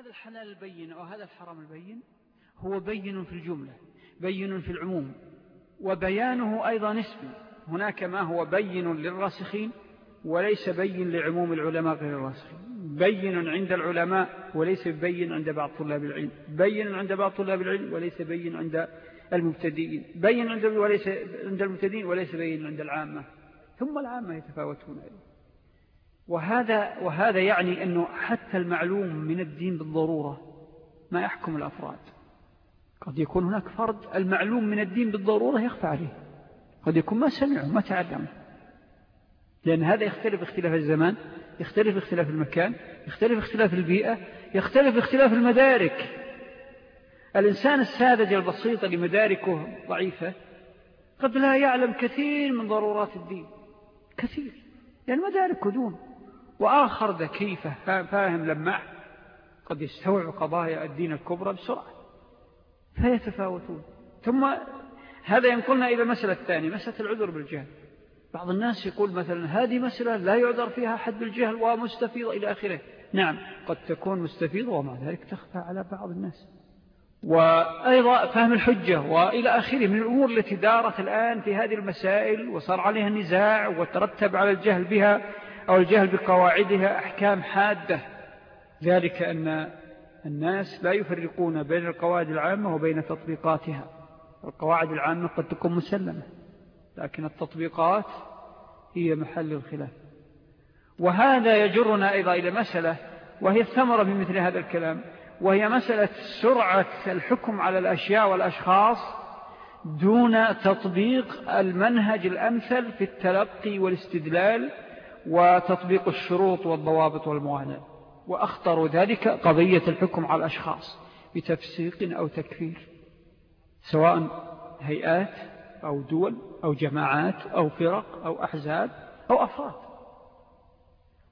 هذا الحلال البين أو هذا الحرام البين هو بين في الجملة بين في العموم وبيانه أيضا نسبي. هناك ما هو بين للراسخين وليس بين لعموم العلماء غير الراسخين. بين عند العلماء وليس بين عند بعض طلاب العلم. بين عند بعض طلاب العلم وليس بين عند المبتدئين. بين عند وليس عند المبتدئين وليس بين عند العامة. ثم العامة يتفاوتون أيضا. وهذا, وهذا يعني أنه حتى المعلوم من الدين بالضرورة ما يحكم الأفراد. قد يكون هناك فرد المعلوم من الدين بالضرورة يخفى عليه. قد يكون ما سمعه ما تعلمه لأن هذا يختلف اختلاف الزمان يختلف اختلاف المكان يختلف اختلاف البيئة يختلف اختلاف المدارك. الإنسان الساذج البسيط اللي مداركه ضعيفة قد لا يعلم كثير من ضرورات الدين. كثير. لأن مداركه دون وآخر ذكي فاهم لمع قد يستوعب قضايا الدين الكبرى بسرعة فيتفاوتون. ثم هذا ينقلنا إلى المسألة الثانية مسألة العذر بالجهل. بعض الناس يقول مثلا هذه مسألة لا يعذر فيها حد بالجهل ومستفيضة إلى آخره. نعم قد تكون مستفيضة ومع ذلك تخفى على بعض الناس. وأيضا فهم الحجة وإلى آخره من الأمور التي دارت الآن في هذه المسائل وصار عليها النزاع وترتب على الجهل بها أو الجهل بقواعدها أحكام حادة. ذلك أن الناس لا يفرقون بين القواعد العامة وبين تطبيقاتها. القواعد العامة قد تكون مسلمة لكن التطبيقات هي محل الخلاف. وهذا يجرنا أيضا إلى مسألة وهي الثمرة من مثل هذا الكلام وهي مسألة سرعة الحكم على الأشياء والأشخاص دون تطبيق المنهج الأمثل في التلقي والاستدلال وتطبيق الشروط والضوابط والموانع. وأخطر ذلك قضية الحكم على الأشخاص بتفسيق أو تكفير سواء هيئات أو دول أو جماعات أو فرق أو أحزاب أو أفراد.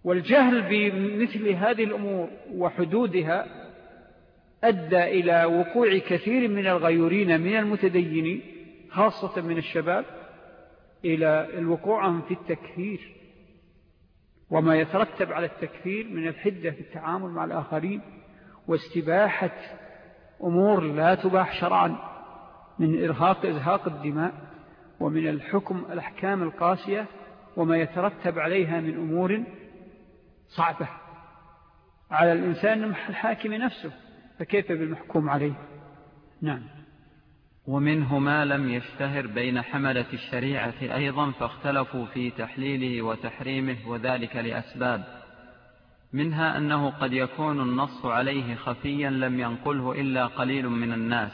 والجهل بمثل هذه الأمور وحدودها أدى إلى وقوع كثير من الغيورين من المتدينين خاصة من الشباب إلى الوقوع في التكفير. وما يترتب على التكفير من الحدة في التعامل مع الآخرين واستباحة أمور لا تباح شرعا من إرهاق إزهاق الدماء ومن الحكم الأحكام القاسية وما يترتب عليها من أمور صعبة. على الإنسان الحاكم نفسه فكيف بالمحكوم عليه؟ نعم. ومنه ما لم يشتهر بين حملة الشريعة أيضا فاختلفوا في تحليله وتحريمه وذلك لأسباب منها أنه قد يكون النص عليه خفيا لم ينقله إلا قليل من الناس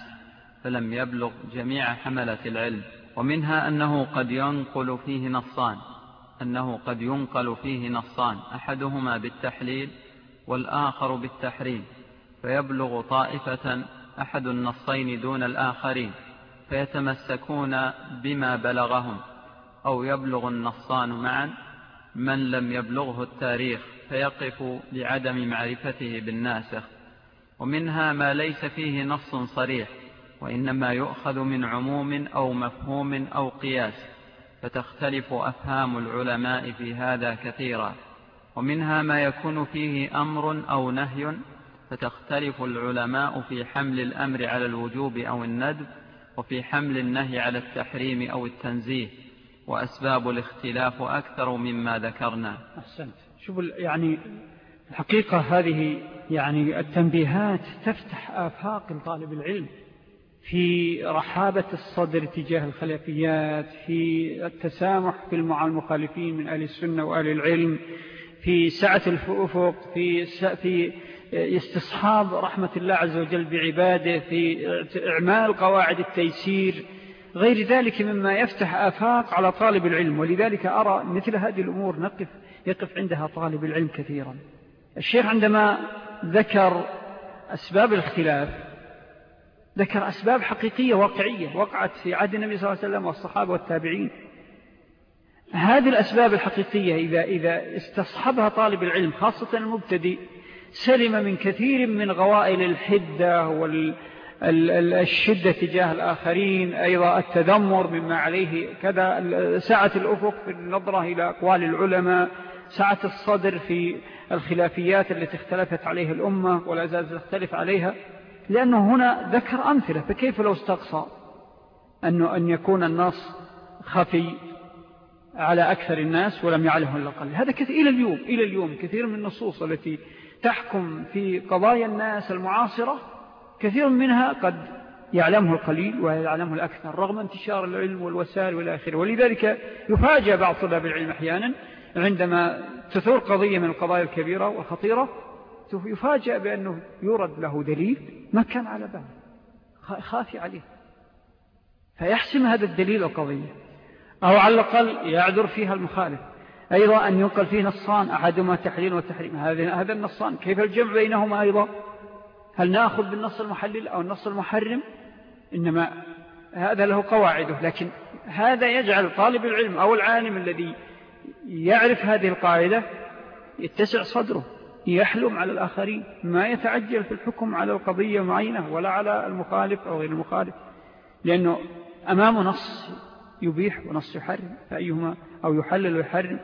فلم يبلغ جميع حملة العلم ومنها أنه قد ينقل فيه نصان أنه قد ينقل فيه نصان أحدهما بالتحليل والآخر بالتحريم فيبلغ طائفة أحد النصين دون الآخرين فيتمسكون بما بلغهم أو يبلغ النصان معا من لم يبلغه التاريخ فيقف لعدم معرفته بالناسخ. ومنها ما ليس فيه نص صريح وإنما يؤخذ من عموم أو مفهوم أو قياس فتختلف أفهام العلماء في هذا كثيرا. ومنها ما يكون فيه أمر أو نهي فتختلف العلماء في حمل الأمر على الوجوب أو الندب وفي حمل النهي على التحريم أو التنزيه وأسباب الاختلاف أكثر مما ذكرنا. أحسنت. شوف يعني الحقيقة هذه يعني التنبيهات تفتح آفاق لطالب العلم في رحابة الصدر تجاه الخلافيات في التسامح في مع المخالفين من أهل السنة وأهل العلم في سعة الأفق في, في استصحاب رحمة الله عز وجل بعباده في إعمال قواعد التيسير غير ذلك مما يفتح آفاق على طالب العلم. ولذلك أرى مثل هذه الأمور نقف يقف عندها طالب العلم كثيرا. الشيخ عندما ذكر أسباب الاختلاف ذكر أسباب حقيقية واقعية وقعت في عهد النبي صلى الله عليه وسلم والصحابة والتابعين. هذه الأسباب الحقيقية إذا, إذا استصحبها طالب العلم خاصة المبتدئ سلم من كثير من غوائل الحدة والشدة تجاه الآخرين أيضا التذمر مما عليه كذا سعة الأفق في النظرة إلى أقوال العلماء سعة الصدر في الخلافيات التي اختلفت عليها الأمة ولا زال تختلف عليها. لأنه هنا ذكر أمثلة فكيف لو استقصى؟ أنه أن يكون النص خفي على أكثر الناس ولم يعلمه إلا قليل هذا كثير إلى اليوم إلى اليوم كثير من النصوص التي تحكم في قضايا الناس المعاصرة كثير منها قد يعلمه القليل ويعلمه الأكثر رغم انتشار العلم والوسائل والآخر ولذلك يفاجأ بعض طلاب العلم أحيانا عندما تثور قضية من القضايا الكبيرة والخطيرة يفاجأ بأنه يورد له دليل ما كان على باله خافي عليه. فيحسم هذا الدليل القضية أو على الأقل يعذر فيها المخالف. أيضا أن ينقل فيه نصان أحدهما تحليل وتحريم. هذا النصان كيف الجمع بينهما أيضا؟ هل نأخذ بالنص المحلل أو النص المحرم؟ إنما هذا له قواعده لكن هذا يجعل طالب العلم أو العالم الذي يعرف هذه القاعدة يتسع صدره يحلم على الآخرين ما يتعجل في الحكم على القضية معينة ولا على المخالف أو غير المخالف. لأنه أمامه نص يبيح ونص يحرم فأيهما؟ أو يحلل ويحرم.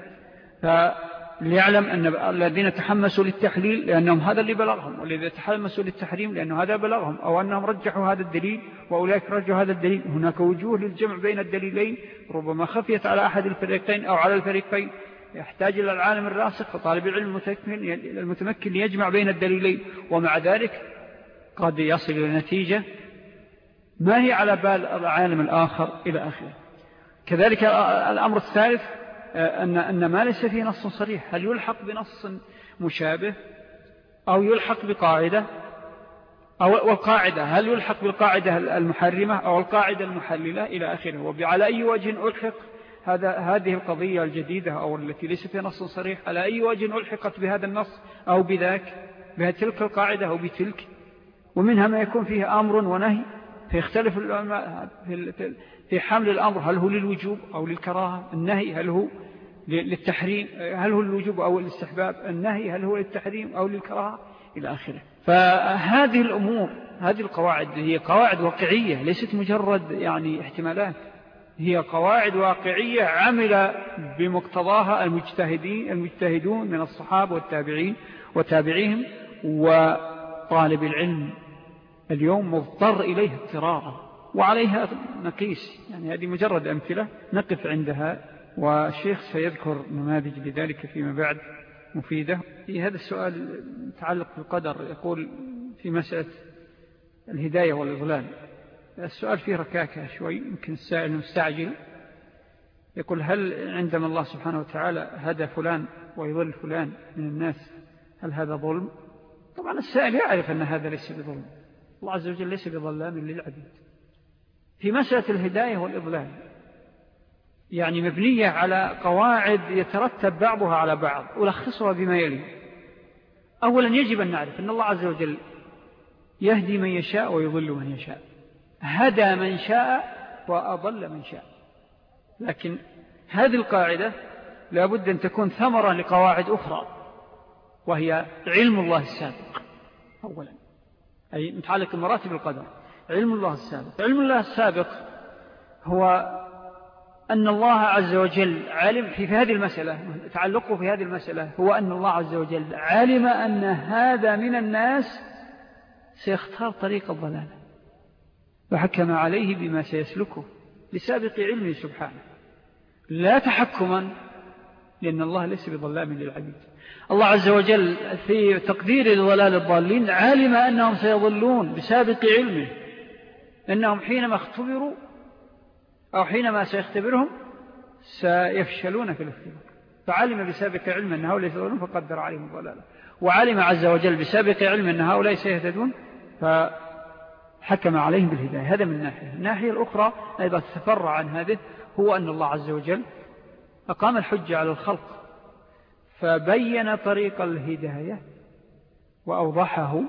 فليعلم أن الذين تحمسوا للتحليل لأنهم هذا اللي بلغهم والذين تحمسوا للتحريم لأنه هذا بلغهم أو أنهم رجحوا هذا الدليل وأولئك رجحوا هذا الدليل. هناك وجوه للجمع بين الدليلين ربما خفيت على أحد الفريقين أو على الفريقين. يحتاج إلى العالم الراسخ وطالب العلم المتمكن ليجمع بين الدليلين ومع ذلك قد يصل إلى نتيجة ما هي على بال العالم الآخر إلى آخره. كذلك الأمر الثالث أن, أن ما ليس فيه نص صريح. هل يلحق بنص مشابه أو يلحق بقاعدة أو والقاعدة؟ هل يلحق بالقاعدة المحرمة أو القاعدة المحللة إلى آخره؟ وعلى أي وجه ألحق هذا هذه القضية الجديدة أو التي ليس فيها نص صريح؟ على أي وجه ألحقت بهذا النص أو بذاك بتلك القاعدة أو بتلك؟ ومنها ما يكون فيه أمر ونهي. فيختلف العلماء في حمل الأمر هل هو للوجوب أو للكراهة؟ النهي هل هو للتحريم؟ هل هو للوجوب أو للاستحباب؟ النهي هل هو للتحريم أو للكراهة؟ إلى آخره. فهذه الأمور هذه القواعد هي قواعد واقعية ليست مجرد يعني احتمالات. هي قواعد واقعية عمل بمقتضاها المجتهدين المجتهدون من الصحابة والتابعين وتابعيهم وطالب العلم. اليوم مضطر إليه اضطرارا. وعليها نقيس يعني هذه مجرد أمثلة نقف عندها والشيخ سيذكر نماذج لذلك فيما بعد مفيدة. في هذا السؤال متعلق بالقدر يقول في مسألة الهداية والإضلال السؤال فيه ركاكة شوي يمكن السائل مستعجل. يقول هل عندما الله سبحانه وتعالى هدى فلان ويضل فلان من الناس هل هذا ظلم؟ طبعا السائل يعرف أن هذا ليس بظلم. الله عز وجل ليس بظلام للعبيد. في مسألة الهداية والإضلال. يعني مبنية على قواعد يترتب بعضها على بعض. ألخصها بما يلي. أولا يجب أن نعرف أن الله عز وجل يهدي من يشاء ويضل من يشاء. هدى من شاء وأضل من شاء. لكن هذه القاعدة لابد أن تكون ثمرة لقواعد أخرى وهي علم الله السابق أولا. أي متعلق بمراتب القدر. علم الله السابق. علم الله السابق هو أن الله عز وجل علم في هذه المسألة تعلقه في هذه المسألة هو أن الله عز وجل علم أن هذا من الناس سيختار طريق الضلالة وحكم عليه بما سيسلكه لسابق علمه سبحانه لا تحكما لأن الله ليس بظلام للعبيد. الله عز وجل في تقدير لضلال الضالين علم أنهم سيضلون بسابق علمه. أنهم حينما اختبروا أو حينما سيختبرهم سيفشلون في الاختبار. فعلم بسابق علم أن هؤلاء سيضلون فقدر عليهم الضلالة وعلم عز وجل بسابق علم أن هؤلاء سيهتدون فحكم عليهم بالهداية. هذا من ناحية. الناحية الأخرى أيضا تفرع عن هذه هو أن الله عز وجل أقام الحجة على الخلق فبين طريق الهداية وأوضحه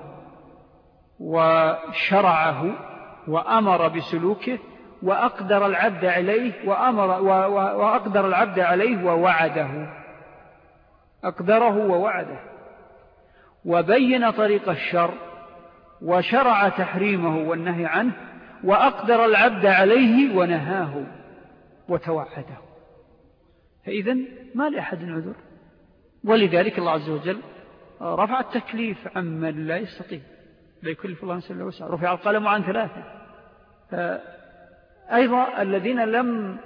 وشرعه وأمر بسلوكه وأقدر العبد عليه وأمر وأقدر العبد عليه ووعده. أقدره ووعده. وبين طريق الشر وشرع تحريمه والنهي عنه وأقدر العبد عليه ونهاه وتوعده فإذا ما لأحد عذر. ولذلك الله عز وجل رفع التكليف عمن لا يستطيع. لا يكلف الله نسأل الله وسعى رفع القلم عن ثلاثة. أيضا الذين لم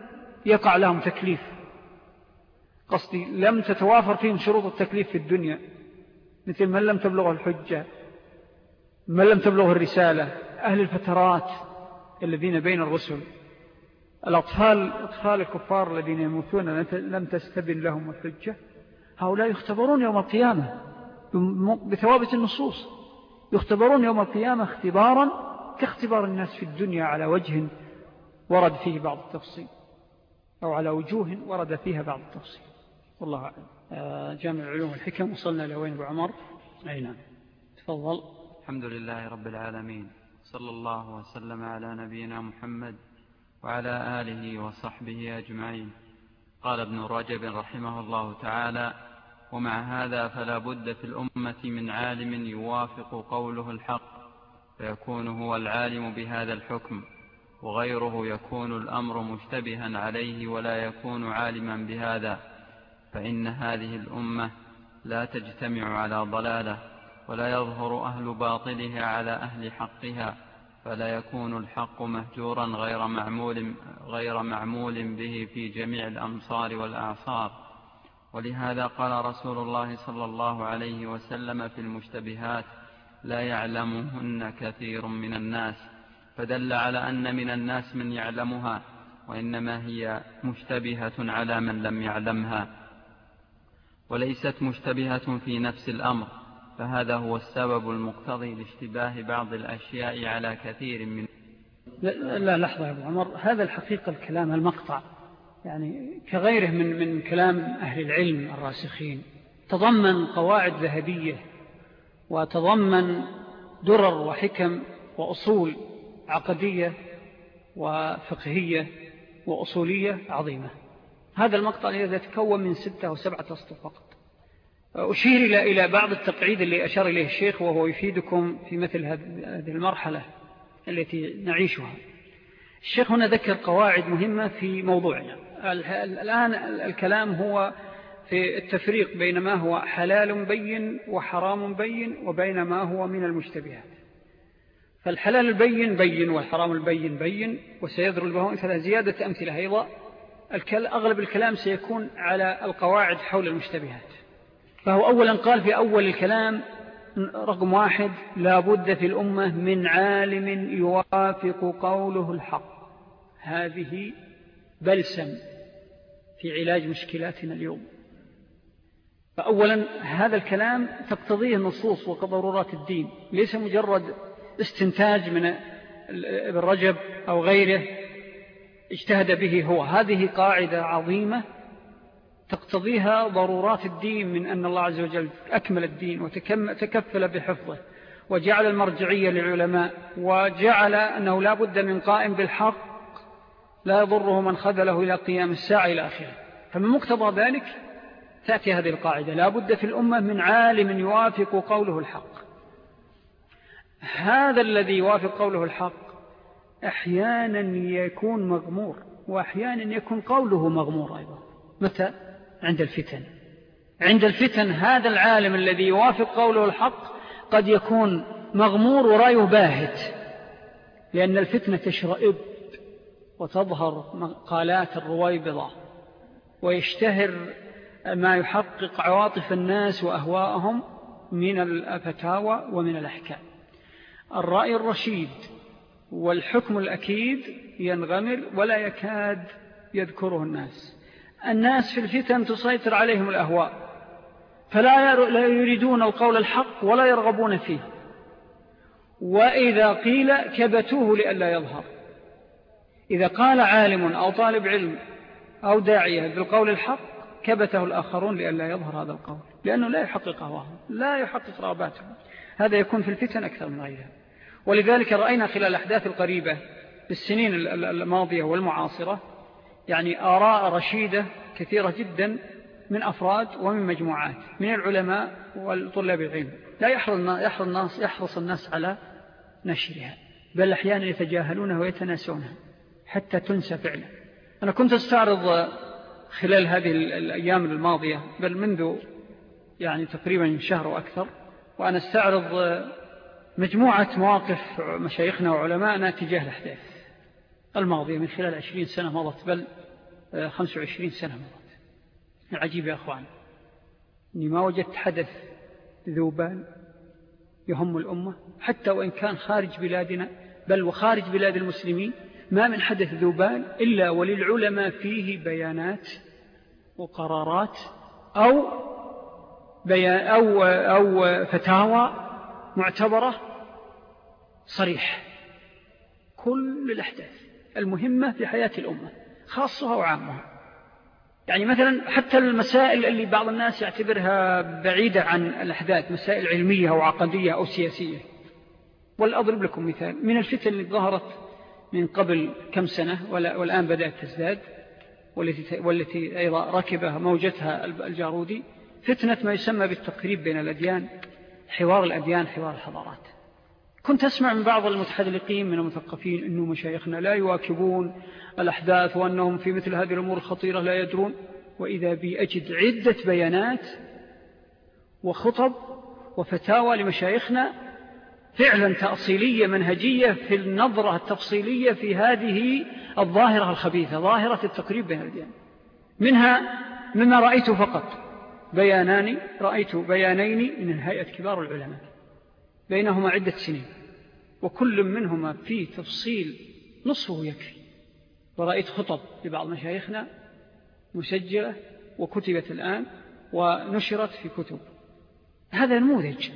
يقع لهم تكليف. قصدي لم تتوافر فيهم شروط التكليف في الدنيا. مثل من لم تبلغه الحجة من لم تبلغه الرسالة أهل الفترات الذين بين الرسل. الأطفال أطفال الكفار الذين يموتون لم تستبن لهم الحجة. هؤلاء يختبرون يوم القيامة بثوابت النصوص. يختبرون يوم القيامة اختبارا كاختبار الناس في الدنيا على وجه ورد فيه بعض التفصيل أو على وجوه ورد فيها بعض التفصيل. والله أعلم. آه، جامع العلوم الحكم وصلنا لوين أبو عمر؟ أي نعم. تفضل. الحمد لله رب العالمين. صلى الله وسلم على نبينا محمد وعلى آله وصحبه أجمعين. قال ابن رجب رحمه الله تعالى ومع هذا فلا بد في الأمة من عالم يوافق قوله الحق فيكون هو العالم بهذا الحكم وغيره يكون الأمر مشتبها عليه ولا يكون عالما بهذا. فإن هذه الأمة لا تجتمع على ضلالة ولا يظهر أهل باطلها على أهل حقها فلا يكون الحق مهجورا غير معمول, غير معمول به في جميع الأمصار والأعصار. ولهذا قال رسول الله صلى الله عليه وسلم في المشتبهات لا يعلمهن كثير من الناس. فدل على أن من الناس من يعلمها وإنما هي مشتبهة على من لم يعلمها. وليست مشتبهة في نفس الأمر فهذا هو السبب المقتضي لاشتباه بعض الأشياء على كثير من لا, لا لحظة يا أبو عمر. هذا الحقيقة الكلام المقطع. يعني كغيره من, من كلام أهل العلم الراسخين. تضمن قواعد ذهبية وتضمن درر وحكم وأصول عقدية وفقهية وأصولية عظيمة. هذا المقطع يتكون من ستة وسبعة أسطر فقط. أشير إلى بعض التقعيد اللي أشار إليه الشيخ وهو يفيدكم في مثل هذه المرحلة التي نعيشها. الشيخ هنا ذكر قواعد مهمة في موضوعنا. الآن الكلام هو في التفريق بين ما هو حلال بين وحرام بين وبين ما هو من المشتبهات. فالحلال البين بين والحرام البين بين وسيضرب بهم فلا زيادة أمثلة أيضا. أغلب الكلام سيكون على القواعد حول المشتبهات. فهو أولا قال في أول الكلام رقم واحد لا بد في الأمة من عالم يوافق قوله الحق. هذه بلسم في علاج مشكلاتنا اليوم. فأولا هذا الكلام تقتضيه النصوص وضرورات الدين ليس مجرد استنتاج من ابن رجب أو غيره اجتهد به هو. هذه قاعدة عظيمة تقتضيها ضرورات الدين من أن الله عز وجل أكمل الدين وتكفل بحفظه وجعل المرجعية للعلماء وجعل أنه لا بد من قائم بالحق لا يضره من خذله إلى قيام الساعة إلى آخره. فمن مقتضى ذلك تأتي هذه القاعدة. لا بد في الأمة من عالم يوافق قوله الحق. هذا الذي يوافق قوله الحق أحيانا يكون مغمور وأحيانا يكون قوله مغمور أيضا. متى؟ عند الفتن. عند الفتن هذا العالم الذي يوافق قوله الحق قد يكون مغمور ورأيه باهت لأن الفتنة تشرئب. وتظهر مقالات الرويبضة ويشتهر ما يحقق عواطف الناس وأهواءهم من الفتاوى ومن الأحكام. الرأي الرشيد والحكم الأكيد ينغمر ولا يكاد يذكره الناس. الناس في الفتن تسيطر عليهم الأهواء فلا يريدون القول الحق ولا يرغبون فيه. وإذا قيل كبتوه لألا يظهر. إذا قال عالم أو طالب علم أو داعية بالقول الحق كبته الآخرون لألا يظهر هذا القول لأنه لا يحقق أهواهم لا يحقق رغباتهم. هذا يكون في الفتن أكثر من غيرها. ولذلك رأينا خلال الأحداث القريبة في السنين الماضية والمعاصرة يعني آراء رشيدة كثيرة جدا من أفراد ومن مجموعات من العلماء والطلاب العلم. لا يحرص الناس, يحرص الناس على نشرها بل أحيانا يتجاهلونها ويتناسونها. حتى تنسى فعلا أنا كنت أستعرض خلال هذه الأيام الماضية بل منذ يعني تقريبا شهر وأكثر وأنا أستعرض مجموعة مواقف مشايخنا وعلماءنا تجاه الأحداث الماضية من خلال عشرين سنة مضت بل خمس وعشرين سنة مضت. العجيب يا أخوان أني ما وجدت حدث ذوبان يهم الأمة حتى وإن كان خارج بلادنا بل وخارج بلاد المسلمين ما من حدث ذوبان إلا وللعلماء فيه بيانات وقرارات أو, بيان أو, أو فتاوى معتبرة صريح كل الأحداث المهمة في حياة الأمة خاصها وعامها. يعني مثلا حتى المسائل اللي بعض الناس يعتبرها بعيدة عن الأحداث مسائل علمية أو عقدية أو سياسية. والأضرب لكم مثال من الفتن اللي ظهرت من قبل كم سنة والآن بدأت تزداد والتي, والتي أيضا ركبها موجتها الجارودي. فتنة ما يسمى بالتقريب بين الأديان حوار الأديان حوار الحضارات. كنت أسمع من بعض المتحدلقين من المثقفين أنه مشايخنا لا يواكبون الأحداث وأنهم في مثل هذه الأمور الخطيرة لا يدرون. وإذا بي أجد عدة بيانات وخطب وفتاوى لمشايخنا فعلا تأصيلية منهجية في النظرة التفصيلية في هذه الظاهرة الخبيثة ظاهرة التقريب بين الدين منها مما رأيت فقط. بيانان رأيت بيانين من هيئة كبار العلماء. بينهما عدة سنين. وكل منهما فيه تفصيل نصفه يكفي. ورأيت خطب لبعض مشايخنا مسجلة وكتبت الآن ونشرت في كتب. هذا نموذج.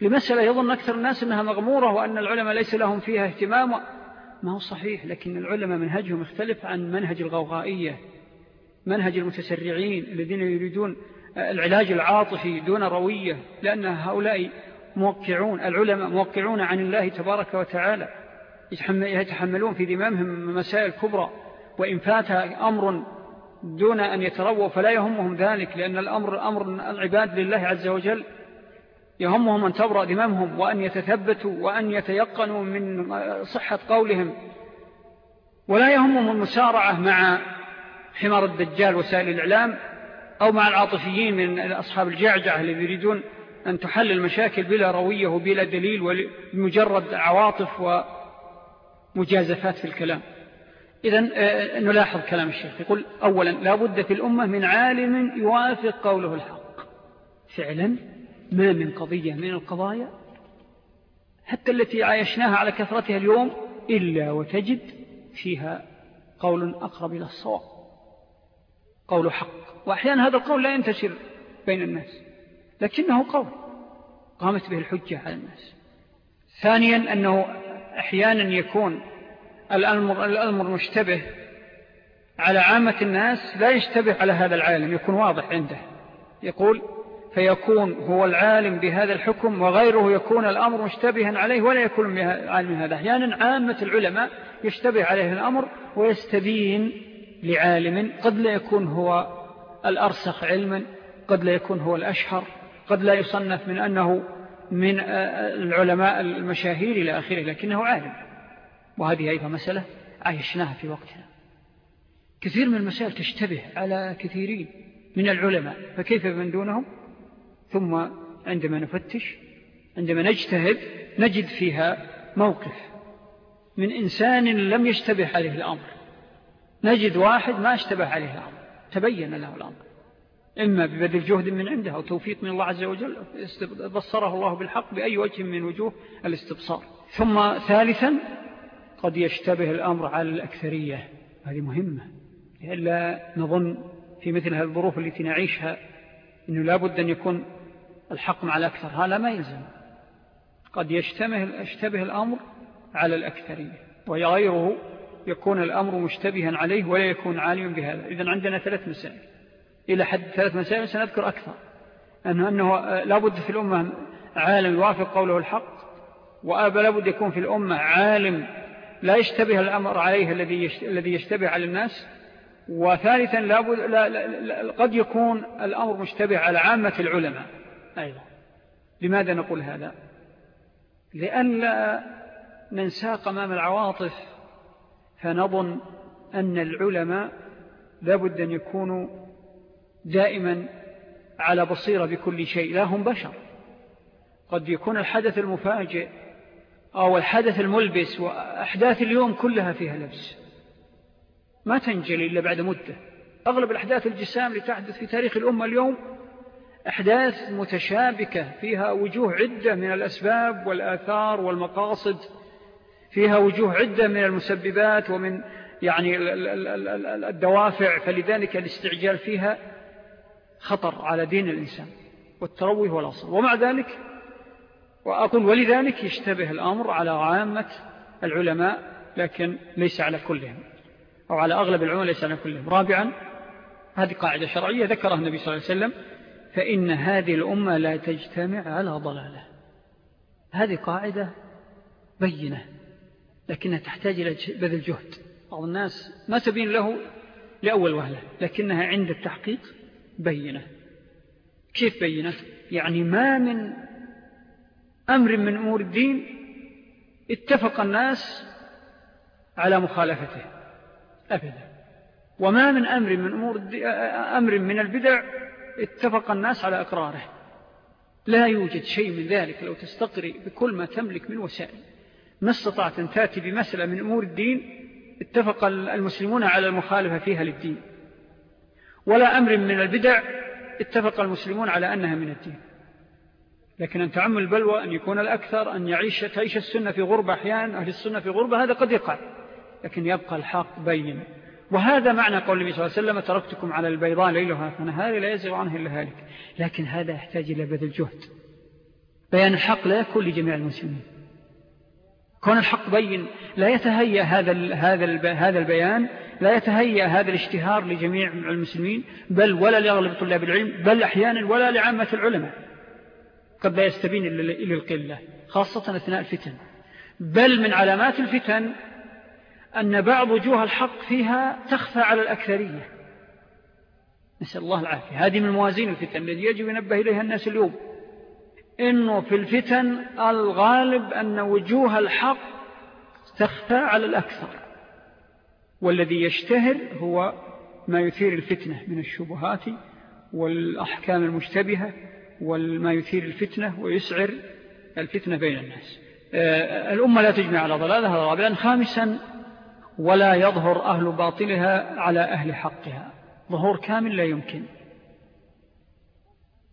لمسألة يظن أكثر الناس أنها مغمورة وأن العلماء ليس لهم فيها اهتمام. ما هو صحيح لكن العلماء منهجهم يختلف عن منهج الغوغائية منهج المتسرعين الذين يريدون العلاج العاطفي دون روية لأن هؤلاء موقعون العلماء موقعون عن الله تبارك وتعالى. يتحملون في ذمامهم مسائل كبرى وإن فاتها أمر دون أن يترووا فلا يهمهم ذلك لأن الأمر أمر العباد لله عز وجل يهمهم أن تبرأ ذمامهم وأن يتثبتوا وأن يتيقنوا من صحة قولهم. ولا يهمهم المسارعة مع حمار الدجال وسائل الإعلام أو مع العاطفيين من أصحاب الجعجعة الذي يريدون أن تحل المشاكل بلا روية وبلا دليل ومجرد عواطف ومجازفات في الكلام. إذن آه، نلاحظ كلام الشيخ. يقول أولا لا بد في الأمة من عالم يوافق قوله الحق. فعلا ما من قضية من القضايا حتى التي عايشناها على كثرتها اليوم إلا وتجد فيها قول أقرب إلى الصواب قول حق. وأحيانا هذا القول لا ينتشر بين الناس لكنه قول قامت به الحجة على الناس. ثانيا أنه أحيانا يكون الأمر, الأمر مشتبه على عامة الناس لا يشتبه على هذا العالم يكون واضح عنده. يقول فيكون هو العالم بهذا الحكم وغيره يكون الأمر مشتبها عليه ولا يكون عالم هذا. أحيانا عامة العلماء يشتبه عليه الأمر ويستبين لعالم قد لا يكون هو الأرسخ علما قد لا يكون هو الأشهر قد لا يصنف من أنه من العلماء المشاهير إلى آخره لكنه عالم. وهذه أيضا مسألة عايشناها في وقتنا. كثير من المسائل تشتبه على كثيرين من العلماء فكيف من دونهم؟ ثم عندما نفتش عندما نجتهد نجد فيها موقف. من إنسان لم يشتبه عليه الأمر. نجد واحد ما اشتبه عليه الأمر. تبين له الأمر. إما ببذل جهد من عنده أو توفيق من الله عز وجل بصره الله بالحق بأي وجه من وجوه الاستبصار. ثم ثالثا قد يشتبه الأمر على الأكثرية. هذه مهمة. لألا نظن في مثل هذه الظروف التي نعيشها أنه لابد أن يكون الحق مع الأكثر هذا ما يلزم. قد يشتبه, يشتبه الأمر على الأكثرية وغيره يكون الأمر مشتبها عليه ولا يكون عالما بهذا. إذن عندنا ثلاث مسائل. إلى حد ثلاث مسائل سنذكر أكثر. أنه, أنه لابد في الأمة عالم يوافق قوله الحق وآب لابد يكون في الأمة عالم لا يشتبه الأمر عليه الذي يشتبه على الناس وثالثا لابد لا لا قد يكون الأمر مشتبه على عامة العلماء. أيضا. لماذا نقول هذا؟ لأن لا ننساق أمام العواطف فنظن أن العلماء لابد أن يكونوا دائما على بصيرة بكل شيء لا هم بشر. قد يكون الحدث المفاجئ أو الحدث الملبس وأحداث اليوم كلها فيها لبس. ما تنجلي إلا بعد مدة. أغلب الأحداث الجسام اللي تحدث في تاريخ الأمة اليوم أحداث متشابكة فيها وجوه عدة من الأسباب والآثار والمقاصد فيها وجوه عدة من المسببات ومن يعني الدوافع فلذلك الاستعجال فيها خطر على دين الإنسان والتروي والأصل. ومع ذلك وأقول ولذلك يشتبه الأمر على عامة العلماء لكن ليس على كلهم أو على أغلب العلماء ليس على كلهم. رابعا هذه قاعدة شرعية ذكرها النبي صلى الله عليه وسلم فإن هذه الأمة لا تجتمع على ضلالة. هذه قاعدة بينة لكنها تحتاج إلى بذل جهد. بعض الناس ما تبين له لأول وهلة لكنها عند التحقيق بينة. كيف بينة؟ يعني ما من أمر من أمور الدين اتفق الناس على مخالفته أبدا. وما من أمر من, أمور أمر من البدع اتفق الناس على إقراره. لا يوجد شيء من ذلك لو تستقري بكل ما تملك من وسائل. ما استطعت أن تأتي بمسألة من أمور الدين اتفق المسلمون على المخالفة فيها للدين. ولا أمر من البدع اتفق المسلمون على أنها من الدين. لكن أن تعم البلوى أن يكون الأكثر أن يعيش تعيش السنة في غربة أحيانا أهل السنة في غربة هذا قد يقع. لكن يبقى الحق بين. وهذا معنى قول النبي صلى الله عليه وسلم تركتكم على البيضاء ليلها فنهار لا يزغ عنه إلا هالك. لكن هذا يحتاج إلى بذل جهد. بيان الحق لا يكون لجميع المسلمين. كون الحق بين لا يتهيأ هذا هذا هذا البيان لا يتهيأ هذا الاشتهار لجميع المسلمين بل ولا لأغلب طلاب العلم بل أحيانا ولا لعامة العلماء. قد لا يستبين إلى القلة خاصة أثناء الفتن. بل من علامات الفتن أن بعض وجوه الحق فيها تخفى على الأكثرية. نسأل الله العافية. هذه من موازين الفتن الذي يجب ينبه إليها الناس اليوم. إنه في الفتن الغالب أن وجوه الحق تخفى على الأكثر. والذي يشتهر هو ما يثير الفتنة من الشبهات والأحكام المشتبهة وما يثير الفتنة ويسعر الفتنة بين الناس. آه، الأمة لا تجمع على ضلالها رابعا خامسا ولا يظهر أهل باطلها على أهل حقها. ظهور كامل لا يمكن.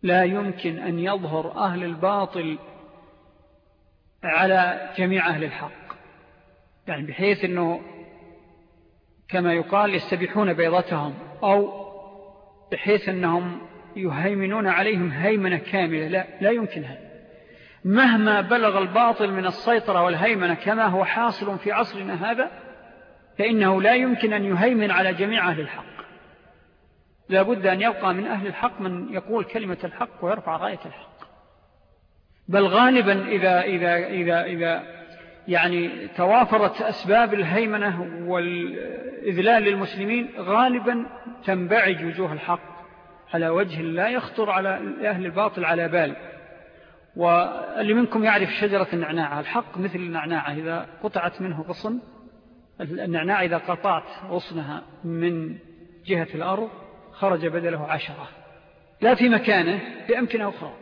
لا يمكن أن يظهر أهل الباطل على جميع أهل الحق. يعني بحيث أنه كما يقال يستبيحون بيضتهم أو بحيث أنهم يهيمنون عليهم هيمنة كاملة. لا, لا يمكن هذا. مهما بلغ الباطل من السيطرة والهيمنة كما هو حاصل في عصرنا هذا فإنه لا يمكن أن يهيمن على جميع أهل الحق. لا بد أن يبقى من أهل الحق من يقول كلمة الحق ويرفع غاية الحق. بل غالبا إذا, إذا, إذا, إذا يعني توافرت أسباب الهيمنة والإذلال للمسلمين غالبا تنبعج وجوه الحق على وجه لا يخطر على أهل الباطل على بال. واللي منكم يعرف شجرة النعناع الحق مثل النعناع إذا قطعت منه غصن النعناع إذا قطعت غصنها من جهة الأرض خرج بدله عشرة. لا في مكانه في أمكنة أخرى.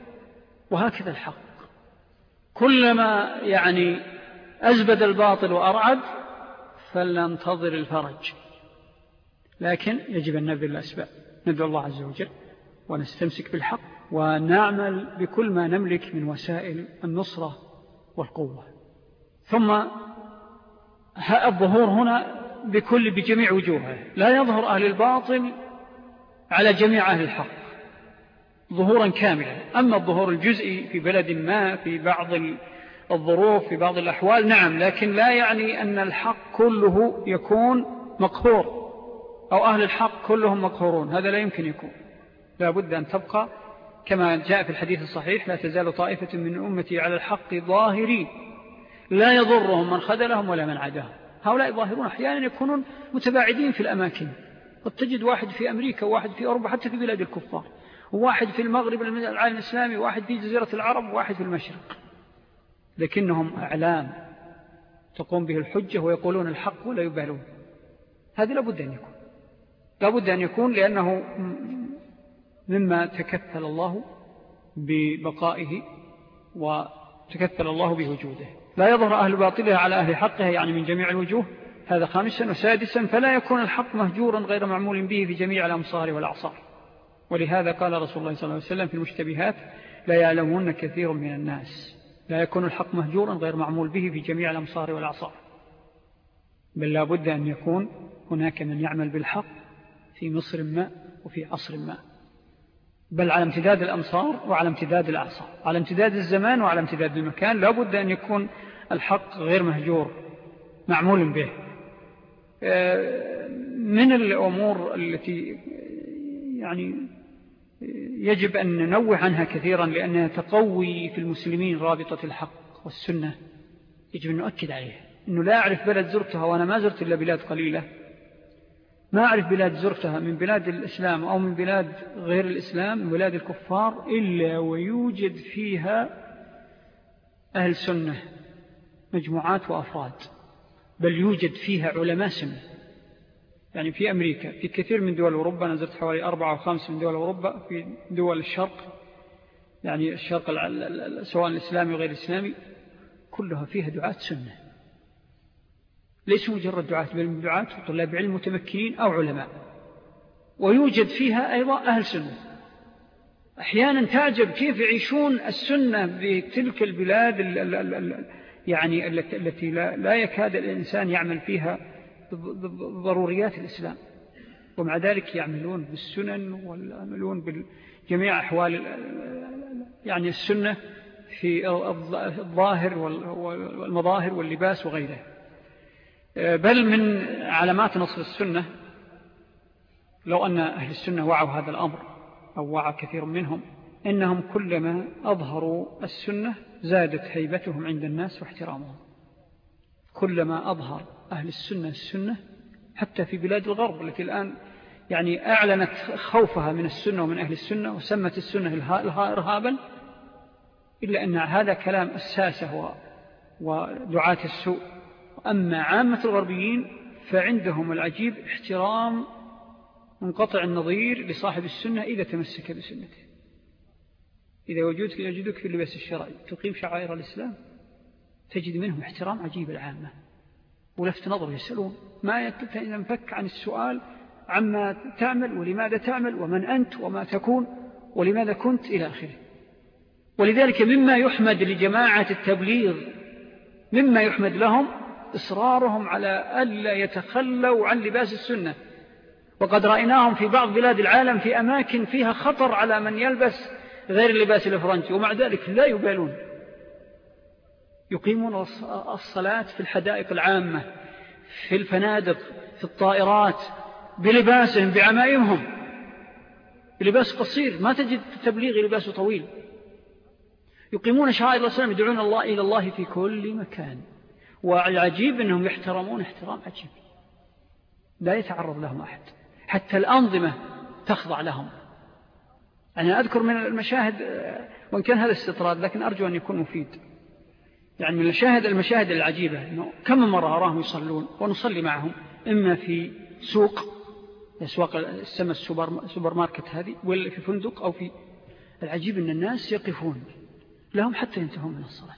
وهكذا الحق. كلما يعني أزبد الباطل وأرعد فلننتظر الفرج. لكن يجب أن نبذل الأسباب. ندعو الله عز وجل ونستمسك بالحق ونعمل بكل ما نملك من وسائل النصرة والقوة. ثم الظهور هنا بكل بجميع وجوهه. لا يظهر أهل الباطل على جميع أهل الحق. ظهورا كاملا. أما الظهور الجزئي في بلد ما في بعض الظروف في بعض الأحوال نعم لكن لا يعني أن الحق كله يكون مقهور أو أهل الحق كلهم مقهورون. هذا لا يمكن يكون. لا بد أن تبقى. كما جاء في الحديث الصحيح لا تزال طائفة من أمتي على الحق ظاهرين. لا يضرهم من خذلهم ولا من عداهم هؤلاء ظاهرون أحيانا يكونون متباعدين في الأماكن. قد تجد واحد في أمريكا وواحد في أوروبا حتى في بلاد الكفار. وواحد في المغرب العالم الإسلامي وواحد في جزيرة العرب وواحد في المشرق. لكنهم أعلام تقوم به الحجة ويقولون الحق ولا يبالون. هذا لابد أن يكون. لابد أن يكون لأنه مما تكثل الله ببقائه وتكثل الله بوجوده. لا يظهر أهل باطلها على أهل حقها يعني من جميع الوجوه. هذا خامسا. وسادسا فلا يكون الحق مهجورا غير معمول به في جميع الأمصار والأعصار. ولهذا قال رسول الله صلى الله عليه وسلم في المشتبهات لا يعلمون كثير من الناس. لا يكون الحق مهجورا غير معمول به في جميع الأمصار والأعصار. بل لا بد أن يكون هناك من يعمل بالحق في مصر ما وفي عصر ما. بل على امتداد الأمصار وعلى امتداد الأعصار على امتداد الزمان وعلى امتداد المكان. لا بد أن يكون الحق غير مهجور معمول به. آه، من الأمور التي يعني يجب أن ننوه عنها كثيرا لأنها تقوي في المسلمين رابطة الحق والسنة. يجب أن نؤكد عليها. أنه لا أعرف بلد زرتها وأنا ما زرت إلا بلاد قليلة. ما أعرف بلاد زرتها من بلاد الإسلام أو من بلاد غير الإسلام من بلاد الكفار إلا ويوجد فيها أهل سنة مجموعات وأفراد. بل يوجد فيها علماء سنة. يعني في أمريكا في كثير من دول أوروبا نزلت حوالي أربعة أو خمسة من دول أوروبا في دول الشرق يعني الشرق سواء الإسلامي وغير الإسلامي كلها فيها دعاة سنة. ليسوا مجرد دعاة بل دعاة وطلاب علم متمكنين أو علماء. ويوجد فيها أيضا أهل سنة. أحيانا تعجب كيف يعيشون السنة بتلك البلاد يعني التي لا يكاد الإنسان يعمل فيها ضروريات الإسلام. ومع ذلك يعملون بالسنن ويعملون بجميع أحوال يعني السنة في الظاهر والمظاهر واللباس وغيره بل من علامات نصر السنة لو أن أهل السنة وعوا هذا الأمر أو وعى كثير منهم إنهم كلما أظهروا السنة زادت هيبتهم عند الناس واحترامهم. كلما أظهر أهل السنة السنة حتى في بلاد الغرب التي الآن يعني أعلنت خوفها من السنة ومن أهل السنة وسمت السنة إرهابا إلا أن هذا كلام الساسة ودعاة السوء. أما عامة الغربيين فعندهم العجيب احترام منقطع النظير لصاحب السنة إذا تمسك بسنته. إذا وجدك يجدك في اللباس الشرعي تقيم شعائر الإسلام تجد منهم احترام عجيب العامة ولفت نظر يسألون ما ينفك عن السؤال عما تعمل ولماذا تعمل ومن أنت وما تكون ولماذا كنت إلى آخره. ولذلك مما يحمد لجماعة التبليغ مما يحمد لهم إصرارهم على ألا يتخلوا عن لباس السنة. وقد رأيناهم في بعض بلاد العالم في أماكن فيها خطر على من يلبس غير اللباس الفرنسي ومع ذلك لا يبالون. يقيمون الصلاة في الحدائق العامة في الفنادق في الطائرات بلباسهم بعمائمهم بلباس قصير ما تجد تبليغ لباس طويل. يقيمون شعائر الإسلام يدعون الله إلى الله في كل مكان. والعجيب أنهم يحترمون احترام عجيب. لا يتعرض لهم أحد. حتى الأنظمة تخضع لهم. أنا أذكر من المشاهد وإن كان هذا استطراد لكن أرجو أن يكون مفيد. يعني من المشاهد المشاهد العجيبة إنه كم مرة أراهم يصلون ونصلي معهم إما في سوق أسواق السمى السوبر ماركت هذه ولا في فندق أو في العجيب أن الناس يقفون. لهم حتى ينتهون من الصلاة.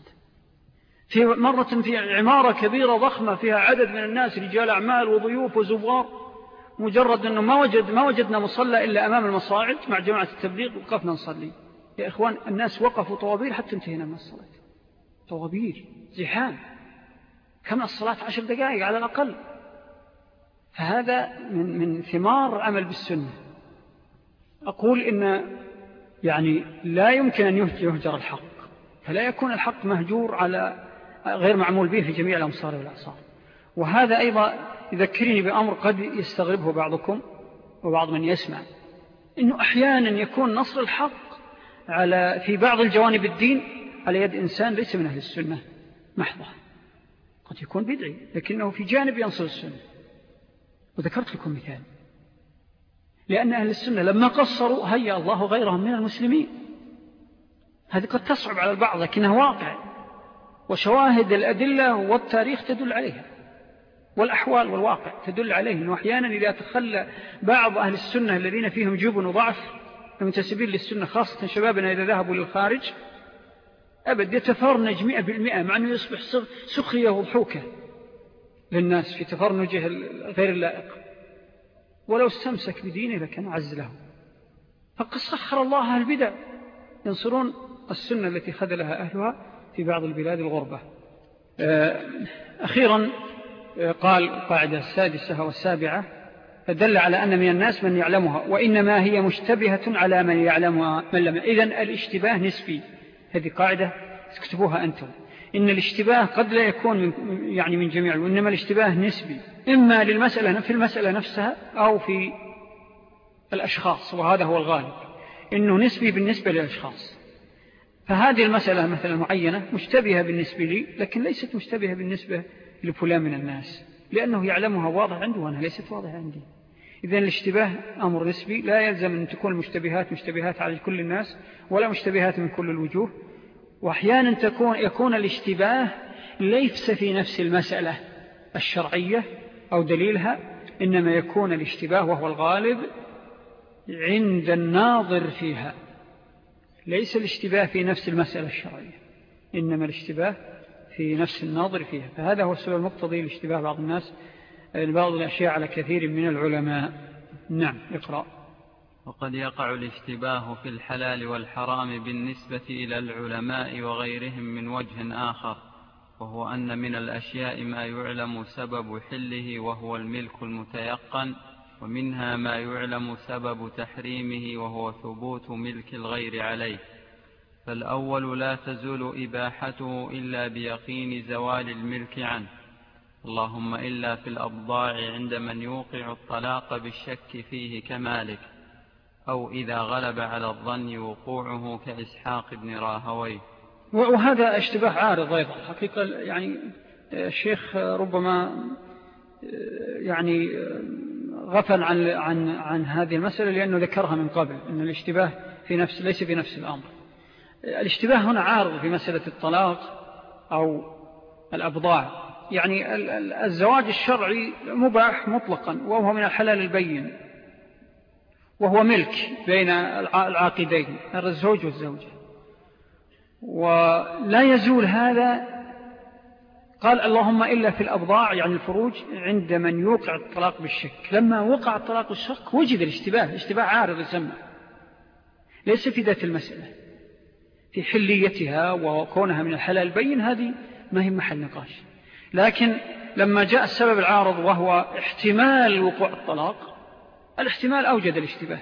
في مرة في عمارة كبيرة ضخمة فيها عدد من الناس رجال أعمال وضيوف وزوار مجرد أنه ما, وجد ما وجدنا مصلى إلا أمام المصاعد مع جماعة التبليغ وقفنا نصلي. يا إخوان الناس وقفوا طوابير حتى انتهينا من الصلاة. طوابير زحام. كم الصلاة؟ عشر دقائق على الأقل. فهذا من, من ثمار عمل بالسنة. أقول إن يعني لا يمكن أن يهجر الحق. فلا يكون الحق مهجور على غير معمول به في جميع الأمصار والأعصار وهذا أيضا يذكرني بأمر قد يستغربه بعضكم وبعض من يسمع. إنه أحيانا يكون نصر الحق على في بعض الجوانب الدين على يد إنسان ليس من أهل السنة محضة. قد يكون بدعي لكنه في جانب ينصر السنة. وذكرت لكم مثال. لأن أهل السنة لما قصروا هيأ الله غيرهم من المسلمين. هذه قد تصعب على البعض لكنها واقع. وشواهد الأدلة والتاريخ تدل عليها والأحوال والواقع تدل عليه أنه أحيانا إذا تخلى بعض أهل السنة الذين فيهم جبن وضعف المنتسبين للسنة خاصة شبابنا إذا ذهبوا للخارج أبد يتفرنج مئة بالمئة مع أنه يصبح سخرية وضحوكة للناس في تفرنجه غير اللائق. ولو استمسك بدينه لكان عز له. فقد سخر الله البدع. ينصرون السنة التي خذلها أهلها. في بعض البلاد الغربة. آه، أخيرا آه، قال قاعدة السادسة والسابعة فدل على أن من الناس من يعلمها وإنما هي مشتبهة على من يعلمها من لم إذن الاشتباه نسبي. هذه قاعدة اكتبوها أنتم. إن الاشتباه قد لا يكون من يعني من جميع وإنما الاشتباه نسبي. إما للمسألة في المسألة نفسها أو في الأشخاص وهذا هو الغالب. إنه نسبي بالنسبة للأشخاص. فهذه المسألة مثلا معينة مشتبهة بالنسبة لي لكن ليست مشتبهة بالنسبة لفلان من الناس لأنه يعلمها واضح عنده وأنا ليست واضحة عندي. إذن الاشتباه أمر نسبي لا يلزم أن تكون المشتبهات مشتبهات على كل الناس ولا مشتبهات من كل الوجوه. وأحيانا تكون يكون الاشتباه ليس في نفس المسألة الشرعية أو دليلها إنما يكون الاشتباه وهو الغالب عند الناظر فيها. ليس الاشتباه في نفس المسألة الشرعية إنما الاشتباه في نفس الناظر فيها. فهذا هو السبب المقتضي لاشتباه بعض الناس بعض الأشياء على كثير من العلماء. نعم اقرأ. وقد يقع الاشتباه في الحلال والحرام بالنسبة إلى العلماء وغيرهم من وجه آخر وهو أن من الأشياء ما يعلم سبب حله وهو الملك المتيقن ومنها ما يعلم سبب تحريمه وهو ثبوت ملك الغير عليه. فالأول لا تزول إباحته إلا بيقين زوال الملك عنه. اللهم إلا في الأبضاع عند من يوقع الطلاق بالشك فيه كمالك أو إذا غلب على الظن وقوعه كإسحاق بن راهويه. وهذا اشتباه عارض أيضا. حقيقة يعني الشيخ ربما يعني غفل عن, عن, عن هذه المسألة لأنه ذكرها من قبل أن الاشتباه في نفس ليس في نفس الأمر. الاشتباه هنا عارض في مسألة الطلاق أو الأبضاع. يعني الزواج الشرعي مباح مطلقا وهو من الحلال البين وهو ملك بين العاقدين الزوج والزوجة. ولا يزول هذا قال اللهم إلا في الأبضاع يعني الفروج عند من يوقع الطلاق بالشك. لما وقع الطلاق بالشك وجد الاشتباه اشتباه عارض يسمى. ليس في ذات المسألة. في حليتها وكونها من الحلال بين هذه ما هي محل نقاش. لكن لما جاء السبب العارض وهو احتمال وقوع الطلاق الاحتمال أوجد الاشتباه.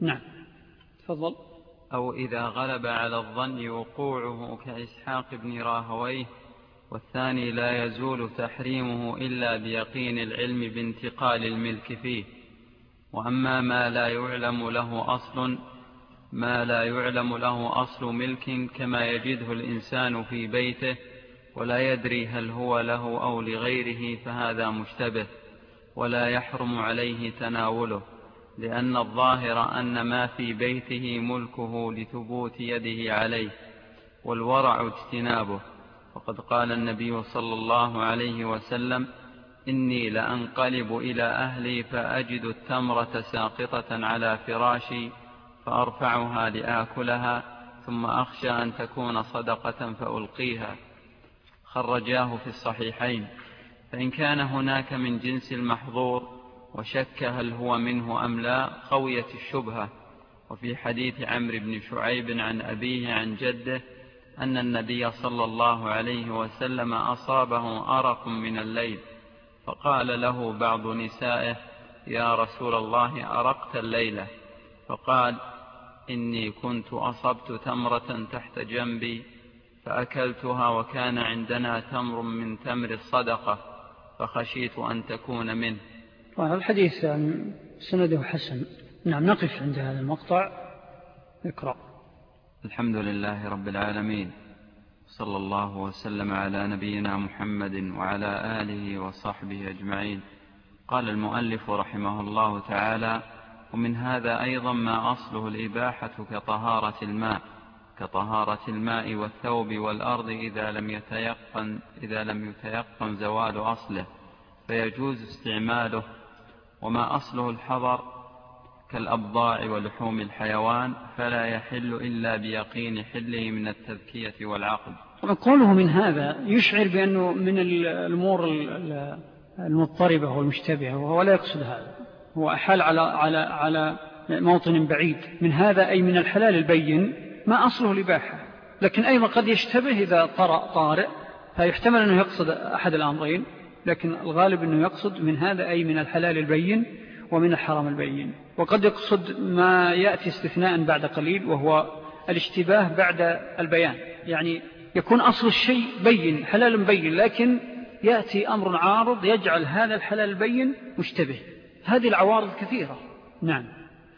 نعم. تفضل. أو إذا غلب على الظن وقوعه كإسحاق بن راهويه والثاني لا يزول تحريمه إلا بيقين العلم بانتقال الملك فيه. وأما ما لا يعلم له أصل ما لا يعلم له أصل ملك كما يجده الإنسان في بيته ولا يدري هل هو له أو لغيره فهذا مشتبه ولا يحرم عليه تناوله لأن الظاهر أن ما في بيته ملكه لثبوت يده عليه والورع اجتنابه. وقد قال النبي صلى الله عليه وسلم إني لأنقلب إلى أهلي فأجد التمرة ساقطة على فراشي فأرفعها لآكلها ثم أخشى أن تكون صدقة فألقيها. خرجاه في الصحيحين. فإن كان هناك من جنس المحظور وشك هل هو منه أم لا قويت الشبهة. وفي حديث عمرو بن شعيب عن أبيه عن جده أن النبي صلى الله عليه وسلم أصابه أرق من الليل فقال له بعض نسائه يا رسول الله أرقت الليلة فقال إني كنت أصبت تمرة تحت جنبي فأكلتها وكان عندنا تمر من تمر الصدقة فخشيت أن تكون منه. هذا الحديث سنده حسن. نعم نقف عند هذا المقطع. اقرأ. الحمد لله رب العالمين صلى الله وسلم على نبينا محمد وعلى آله وصحبه أجمعين. قال المؤلف رحمه الله تعالى ومن هذا أيضا ما أصله الإباحة كطهارة الماء كطهارة الماء والثوب والأرض إذا لم يتيقن, إذا لم يتيقن زوال أصله فيجوز استعماله. وما أصله الحضر كالأبضاع ولحوم الحيوان فلا يحل إلا بيقين حله من التذكية والعقل قوله من هذا يشعر بأنه من الأمور المضطربة والمشتبهة وهو لا يقصد هذا. هو أحال على, على, على موطن بعيد. من هذا أي من الحلال البين ما أصله الإباحة لكن أيضا قد يشتبه إذا طارئ فيحتمل أنه يقصد أحد الأمرين. لكن الغالب أنه يقصد من هذا أي من الحلال البين ومن الحرام البين. وقد يقصد ما يأتي استثناء بعد قليل وهو الاشتباه بعد البيان. يعني يكون أصل الشيء بين حلال بين لكن يأتي أمر عارض يجعل هذا الحلال البين مشتبه. هذه العوارض كثيرة. نعم.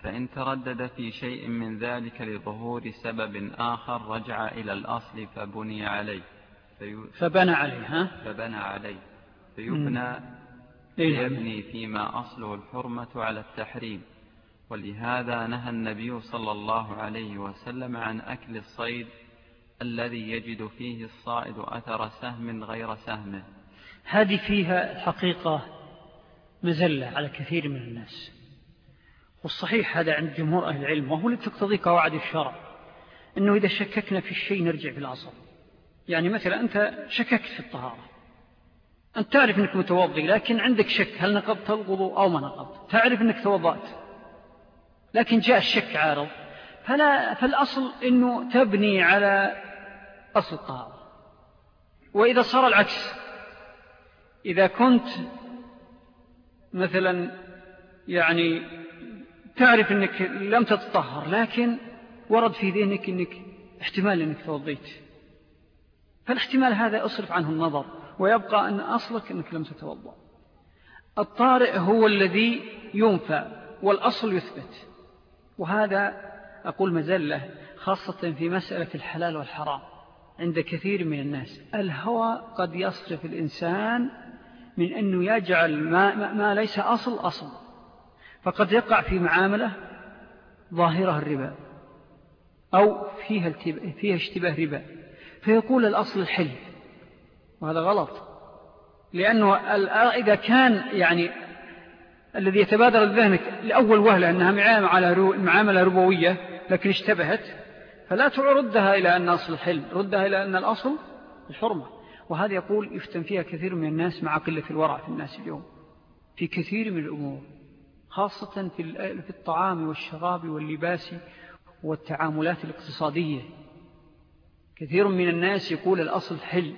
فإن تردد في شيء من ذلك لظهور سبب آخر رجع إلى الأصل فبني عليه. في فبنى عليه ها؟ فبنى عليه. فيبنى يبني فيما أصله الحرمة على التحريم ولهذا نهى النبي صلى الله عليه وسلم عن أكل الصيد الذي يجد فيه الصائد أثر سهم غير سهمه. هذه فيها الحقيقة مزلة على كثير من الناس والصحيح هذا عند جمهور أهل العلم وهو اللي تقتضي قواعد الشرع أنه إذا شككنا في الشيء نرجع في الأصل يعني مثلا أنت شككت في الطهارة أنت تعرف أنك متوضي لكن عندك شك هل نقضت الوضوء أو ما نقضت؟ تعرف أنك توضأت لكن جاء الشك عارض. فلا فالأصل أنه تبني على أصل الطهارة. وإذا صار العكس إذا كنت مثلا يعني تعرف أنك لم تتطهر لكن ورد في ذهنك أنك احتمال أنك توضيت. فالاحتمال هذا أصرف عنه النظر. ويبقى أن أصلك أنك لم تتوضأ. الطارئ هو الذي ينفى والأصل يثبت. وهذا أقول مزلة خاصة في مسألة الحلال والحرام عند كثير من الناس. الهوى قد يصرف الإنسان من أنه يجعل ما, ما ليس أصل أصل. فقد يقع في معاملة ظاهرة الربا أو فيها, فيها اشتباه ربا. فيقول الأصل الحل وهذا غلط. لأنه إذا كان يعني الذي يتبادر الذهن لأول وهلة أنها معاملة ربوية لكن اشتبهت. فلا تردها إلى أن أصل الحلم ردها إلى أن الأصل الحرمة. وهذا يقول يفتن فيها كثير من الناس مع قلة الورع في الناس اليوم. في كثير من الأمور خاصة في الطعام والشراب واللباس والتعاملات الاقتصادية. كثير من الناس يقول الأصل حل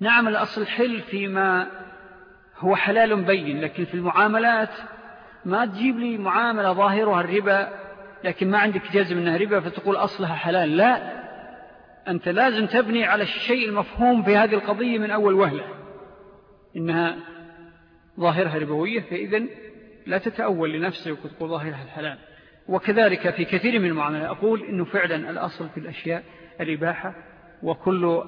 نعم الأصل حل فيما هو حلال بين لكن في المعاملات ما تجيب لي معاملة ظاهرها الربا لكن ما عندك جزم أنها ربا فتقول أصلها حلال. لا أنت لازم تبني على الشيء المفهوم في هذه القضية من أول وهلة إنها ظاهرها ربوية فإذا لا تتأول لنفسك وتقول ظاهرها الحلال. وكذلك في كثير من المعاملات أقول إنه فعلا الأصل في الأشياء الإباحة وكل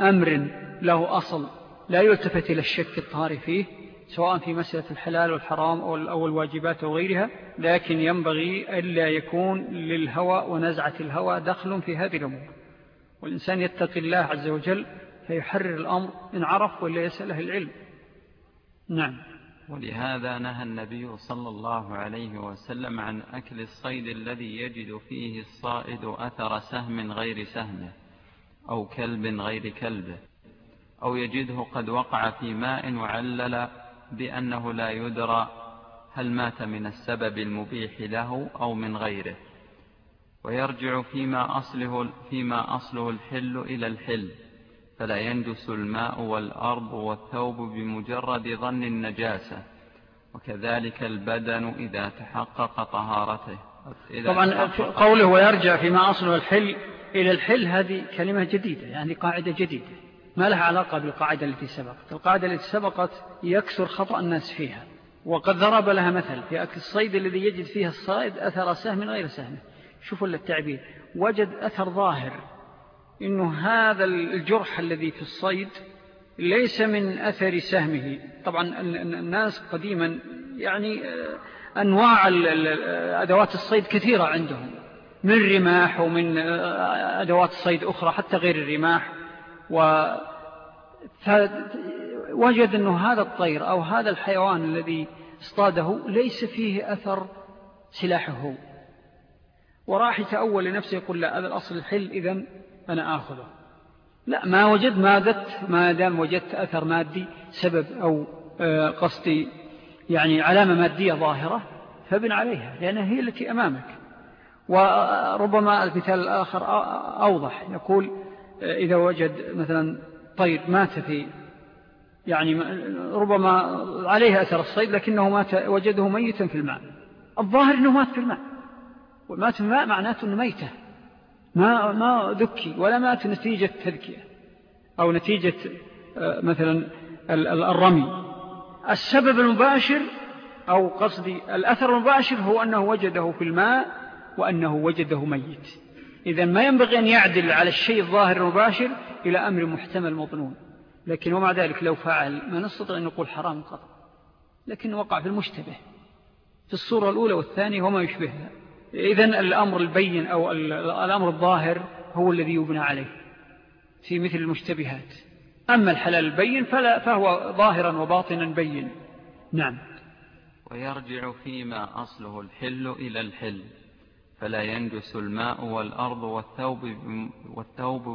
أمر له أصل. لا يلتفت إلى الشك الطاري فيه سواء في مسألة الحلال والحرام أو الواجبات وغيرها لكن ينبغي ألا يكون للهوى ونزعة الهوى دخل في هذه الأمور. والإنسان يتقي الله عز وجل فيحرر الأمر إن عرف ولا يسأله العلم. نعم. ولهذا نهى النبي صلى الله عليه وسلم عن أكل الصيد الذي يجد فيه الصائد أثر سهم غير سهمه. أو كلب غير كلبه أو يجده قد وقع في ماء وعلل بأنه لا يدرى هل مات من السبب المبيح له أو من غيره. ويرجع فيما أصله, فيما أصله الحل إلى الحل فلا ينجس الماء والأرض والثوب بمجرد ظن النجاسة. وكذلك البدن إذا تحقق طهارته. إذا طبعا قوله ويرجع فيما أصله الحل إلى الحل هذه كلمة جديدة يعني قاعدة جديدة. ما لها علاقة بالقاعدة التي سبقت. القاعدة التي سبقت يكثر خطأ الناس فيها. وقد ضرب لها مثل. في أكل الصيد الذي يجد فيها الصائد أثر سهم غير سهم. شوفوا التعبير. وجد أثر ظاهر. إنه هذا الجرح الذي في الصيد ليس من أثر سهمه. طبعا الناس قديما يعني آه، أنواع أدوات الصيد كثيرة عندهم. من رماح ومن أدوات الصيد أخرى حتى غير الرماح. ووجد أنه هذا الطير أو هذا الحيوان الذي اصطاده ليس فيه أثر سلاحه. وراح يتأول لنفسه يقول لا هذا الأصل الحل إذن أنا آخذه. لا ما وجد مادة ما دام وجدت أثر مادي سبب أو آه، قصدي يعني علامة مادية ظاهرة فبن عليها لأنها هي التي أمامك. وربما المثال الآخر أوضح. يقول إذا وجد مثلا طير مات في يعني ربما عليه أثر الصيد لكنه مات وجده ميتا في الماء. الظاهر أنه مات في الماء. ومات في الماء معناته أنه ميتة. ما, ما ذكي ولا مات نتيجة تذكية. أو نتيجة مثلا الرمي. السبب المباشر أو قصدي الأثر المباشر هو أنه وجده في الماء وأنه وجده ميت. إذا ما ينبغي أن يعدل على الشيء الظاهر المباشر إلى أمر محتمل مظنون لكن ومع ذلك لو فعل ما نستطيع أن نقول حرام قطع لكن وقع في المشتبه. في الصورة الأولى والثانية وما يشبهها. إذن الأمر البين أو الأمر الظاهر هو الذي يبنى عليه. في مثل المشتبهات. أما الحلال البين فلا فهو ظاهرا وباطنا بين. نعم. ويرجع فيما أصله الحل إلى الحل. فلا ينجس الماء والأرض والثوب, والثوب,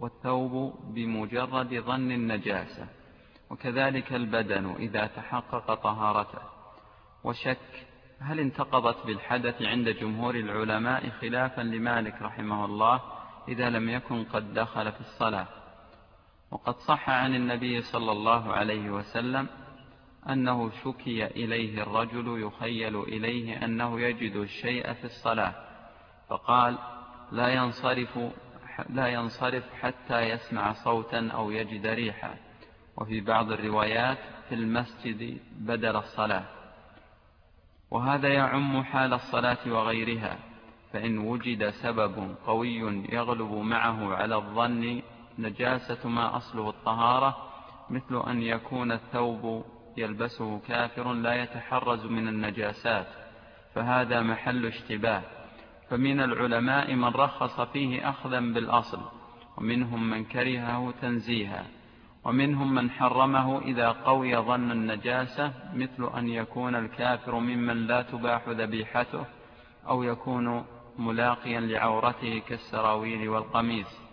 والثوب بمجرد ظن النجاسة. وكذلك البدن إذا تحقق طهارته. وشك هل انتقضت بالحدث عند جمهور العلماء خلافا لمالك رحمه الله إذا لم يكن قد دخل في الصلاة؟ وقد صح عن النبي صلى الله عليه وسلم أنه شكي إليه الرجل يخيل إليه أنه يجد الشيء في الصلاة فقال لا ينصرف, لا ينصرف حتى يسمع صوتا أو يجد ريحا. وفي بعض الروايات في المسجد بدل الصلاة. وهذا يعم حال الصلاة وغيرها فإن وجد سبب قوي يغلب معه على الظن نجاسة ما أصله الطهارة مثل أن يكون الثوب يلبسه كافر لا يتحرز من النجاسات فهذا محل اشتباه. فمن العلماء من رخص فيه أخذا بالأصل ومنهم من كرهه تنزيها ومنهم من حرمه إذا قوي ظن النجاسة مثل أن يكون الكافر ممن لا تباح ذبيحته أو يكون ملاقيا لعورته كالسراويل والقميص.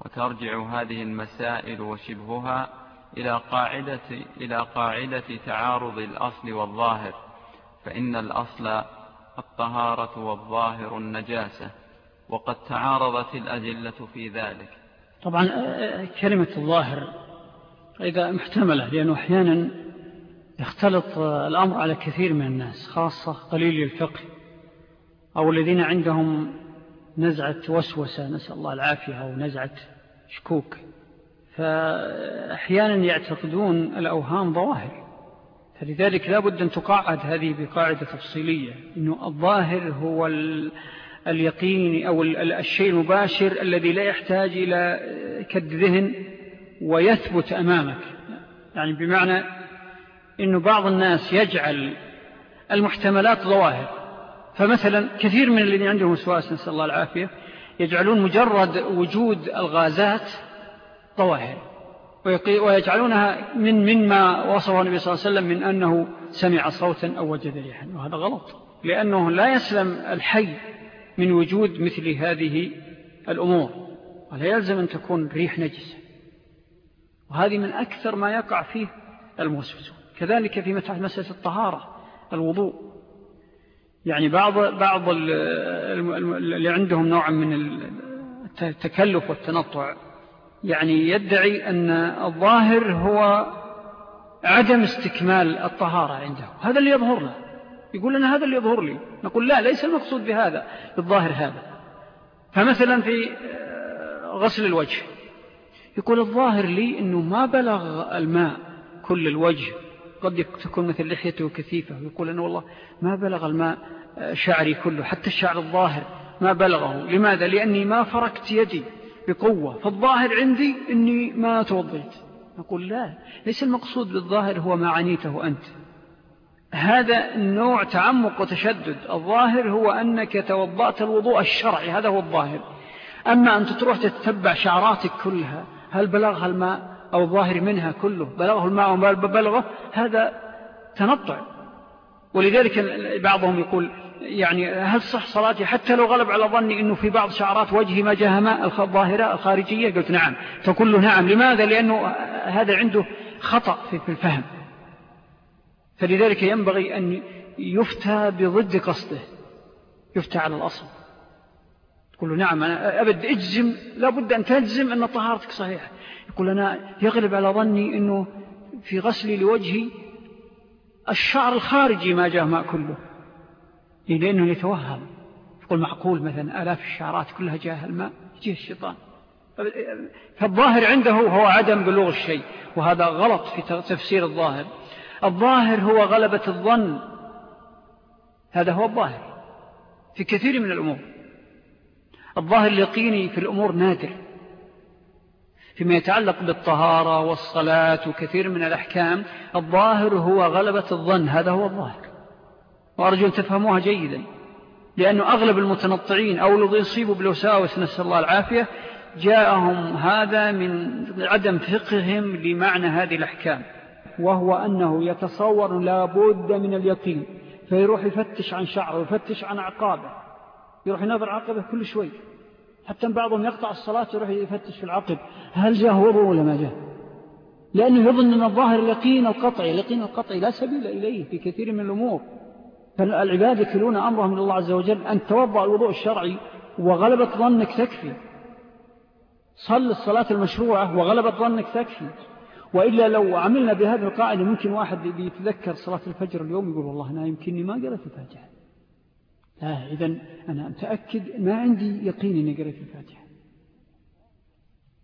وترجع هذه المسائل وشبهها إلى قاعدة, إلى قاعدة تعارض الأصل والظاهر فإن الأصل الطهارة والظاهر النجاسة وقد تعارضت الأدلة في ذلك. طبعا كلمة الظاهر إذا محتملة لأنه أحيانا يختلط الأمر على كثير من الناس خاصة قليل الفقه أو الذين عندهم نزعة وسوسة نسأل الله العافية أو نزعة شكوك. فأحيانا يعتقدون الأوهام ظواهر فلذلك لا بد أن تقاعد هذه بقاعدة تفصيلية إنه الظاهر هو اليقين أو الشيء المباشر الذي لا يحتاج إلى كد ذهن ويثبت أمامك. يعني بمعنى أنه بعض الناس يجعل المحتملات ظواهر فمثلا كثير من الذين عندهم وسواس نسأل الله العافية يجعلون مجرد وجود الغازات ظواهر ويجعلونها من مما وصفه النبي صلى الله عليه وسلم من أنه سمع صوتا أو وجد ريحا. وهذا غلط. لأنه لا يسلم الحي من وجود مثل هذه الأمور. ولا يلزم أن تكون ريح نجسة. وهذه من أكثر ما يقع فيه الموسوسون. كذلك في مسألة الطهارة الوضوء. يعني بعض بعض اللي عندهم نوع من التكلف والتنطع يعني يدعي أن الظاهر هو عدم استكمال الطهارة عنده. هذا اللي يظهر له. يقول لنا هذا اللي يظهر لي. نقول لا ليس المقصود بهذا الظاهر هذا. فمثلا في غسل الوجه. يقول الظاهر لي أنه ما بلغ الماء كل الوجه. قد تكون مثل لحيته كثيفة. ويقول أنه والله ما بلغ الماء آه، شعري كله حتى الشعر الظاهر ما بلغه. لماذا؟ لأني ما فركت يدي. بقوة فالظاهر عندي أني ما توضيت. نقول لا ليس المقصود بالظاهر هو ما عنيته أنت. هذا النوع تعمق وتشدد. الظاهر هو أنك توضأت الوضوء الشرعي هذا هو الظاهر. أما أن تروح تتبع شعراتك كلها هل بلغها الماء أو الظاهر منها كله؟ بلغه الماء وما بلغه؟ هذا تنطع. ولذلك بعضهم يقول يعني هل صح صلاتي حتى لو غلب على ظني أنه في بعض شعرات وجهي ما جاها ماء الظاهرة الخارجية؟ قلت نعم. فكل نعم. لماذا؟ لأنه هذا عنده خطأ في الفهم. فلذلك ينبغي أن يفتى بضد قصده. يفتى على الأصل. تقول له نعم أنا أبد اجزم. لابد أن تجزم أن طهارتك صحيحة. يقول أنا يغلب على ظني أنه في غسلي لوجهي الشعر الخارجي ما جاء ماء كله. لأنه يتوهم. يقول معقول مثلا آلاف الشعرات كلها جاءها الماء يجيه الشيطان. فالظاهر عنده هو عدم بلوغ الشيء وهذا غلط في تفسير الظاهر. الظاهر هو غلبة الظن. هذا هو الظاهر في كثير من الأمور. الظاهر اليقيني في الأمور نادر. فيما يتعلق بالطهارة والصلاة وكثير من الأحكام الظاهر هو غلبة الظن. هذا هو الظاهر. وأرجو أن تفهموها جيدا. لأنه أغلب المتنطعين أو يصيبوا بالوساوس نسأل الله العافية جاءهم هذا من عدم فقههم لمعنى هذه الأحكام. وهو أنه يتصور لابد من اليقين فيروح يفتش عن شعره ويفتش عن عقابه يروح ينظر عقبه كل شوي. حتى بعضهم يقطع الصلاة يروح يفتش في العقب. هل جاء وضوء ولا ما جاء لأنه يظن أن الظاهر اليقين القطعي اليقين القطعي لا سبيل إليه في كثير من الأمور. فالعباد يكلون أمرهم من الله عز وجل أن توضع الوضوء الشرعي وغلبة ظنك تكفي. صل الصلاة المشروعة وغلبة ظنك تكفي. وإلا لو عملنا بهذه القاعدة ممكن واحد يتذكر صلاة الفجر اليوم يقول والله أنا يمكنني ما قرأت الفاتحة. لا إذن أنا متأكد ما عندي يقين أني قرأت الفاتحة.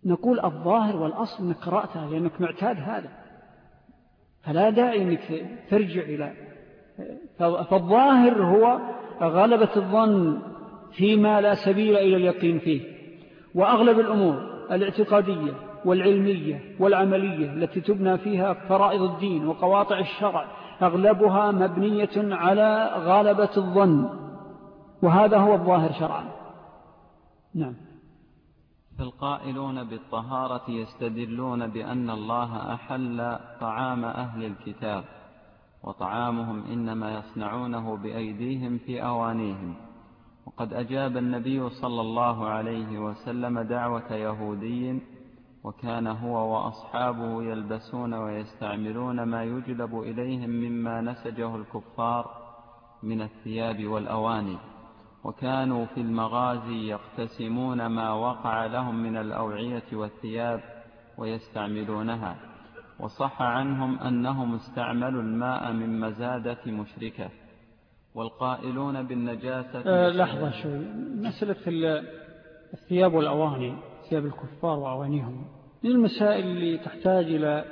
نقول الظاهر والأصل أنك قرأتها لأنك معتاد هذا. فلا داعي أنك ترجع إلى فالظاهر هو غلبة الظن فيما لا سبيل إلى اليقين فيه. وأغلب الأمور الاعتقادية والعلمية والعملية التي تبنى فيها فرائض الدين وقواطع الشرع أغلبها مبنية على غالبة الظن. وهذا هو الظاهر شرعا. نعم. فالقائلون بالطهارة يستدلون بأن الله أحل طعام أهل الكتاب. وطعامهم إنما يصنعونه بأيديهم في أوانيهم. وقد أجاب النبي صلى الله عليه وسلم دعوة يهودي وكان هو وأصحابه يلبسون ويستعملون ما يجلب إليهم مما نسجه الكفار من الثياب والأواني. وكانوا في المغازي يقتسمون ما وقع لهم من الأوعية والثياب ويستعملونها. وصح عنهم أنهم استعملوا الماء من مزادة مشركة والقائلون بالنجاسة أه لحظة شوي. مسألة الثياب والأواني ثياب الكفار وأوانيهم من المسائل اللي تحتاج إلى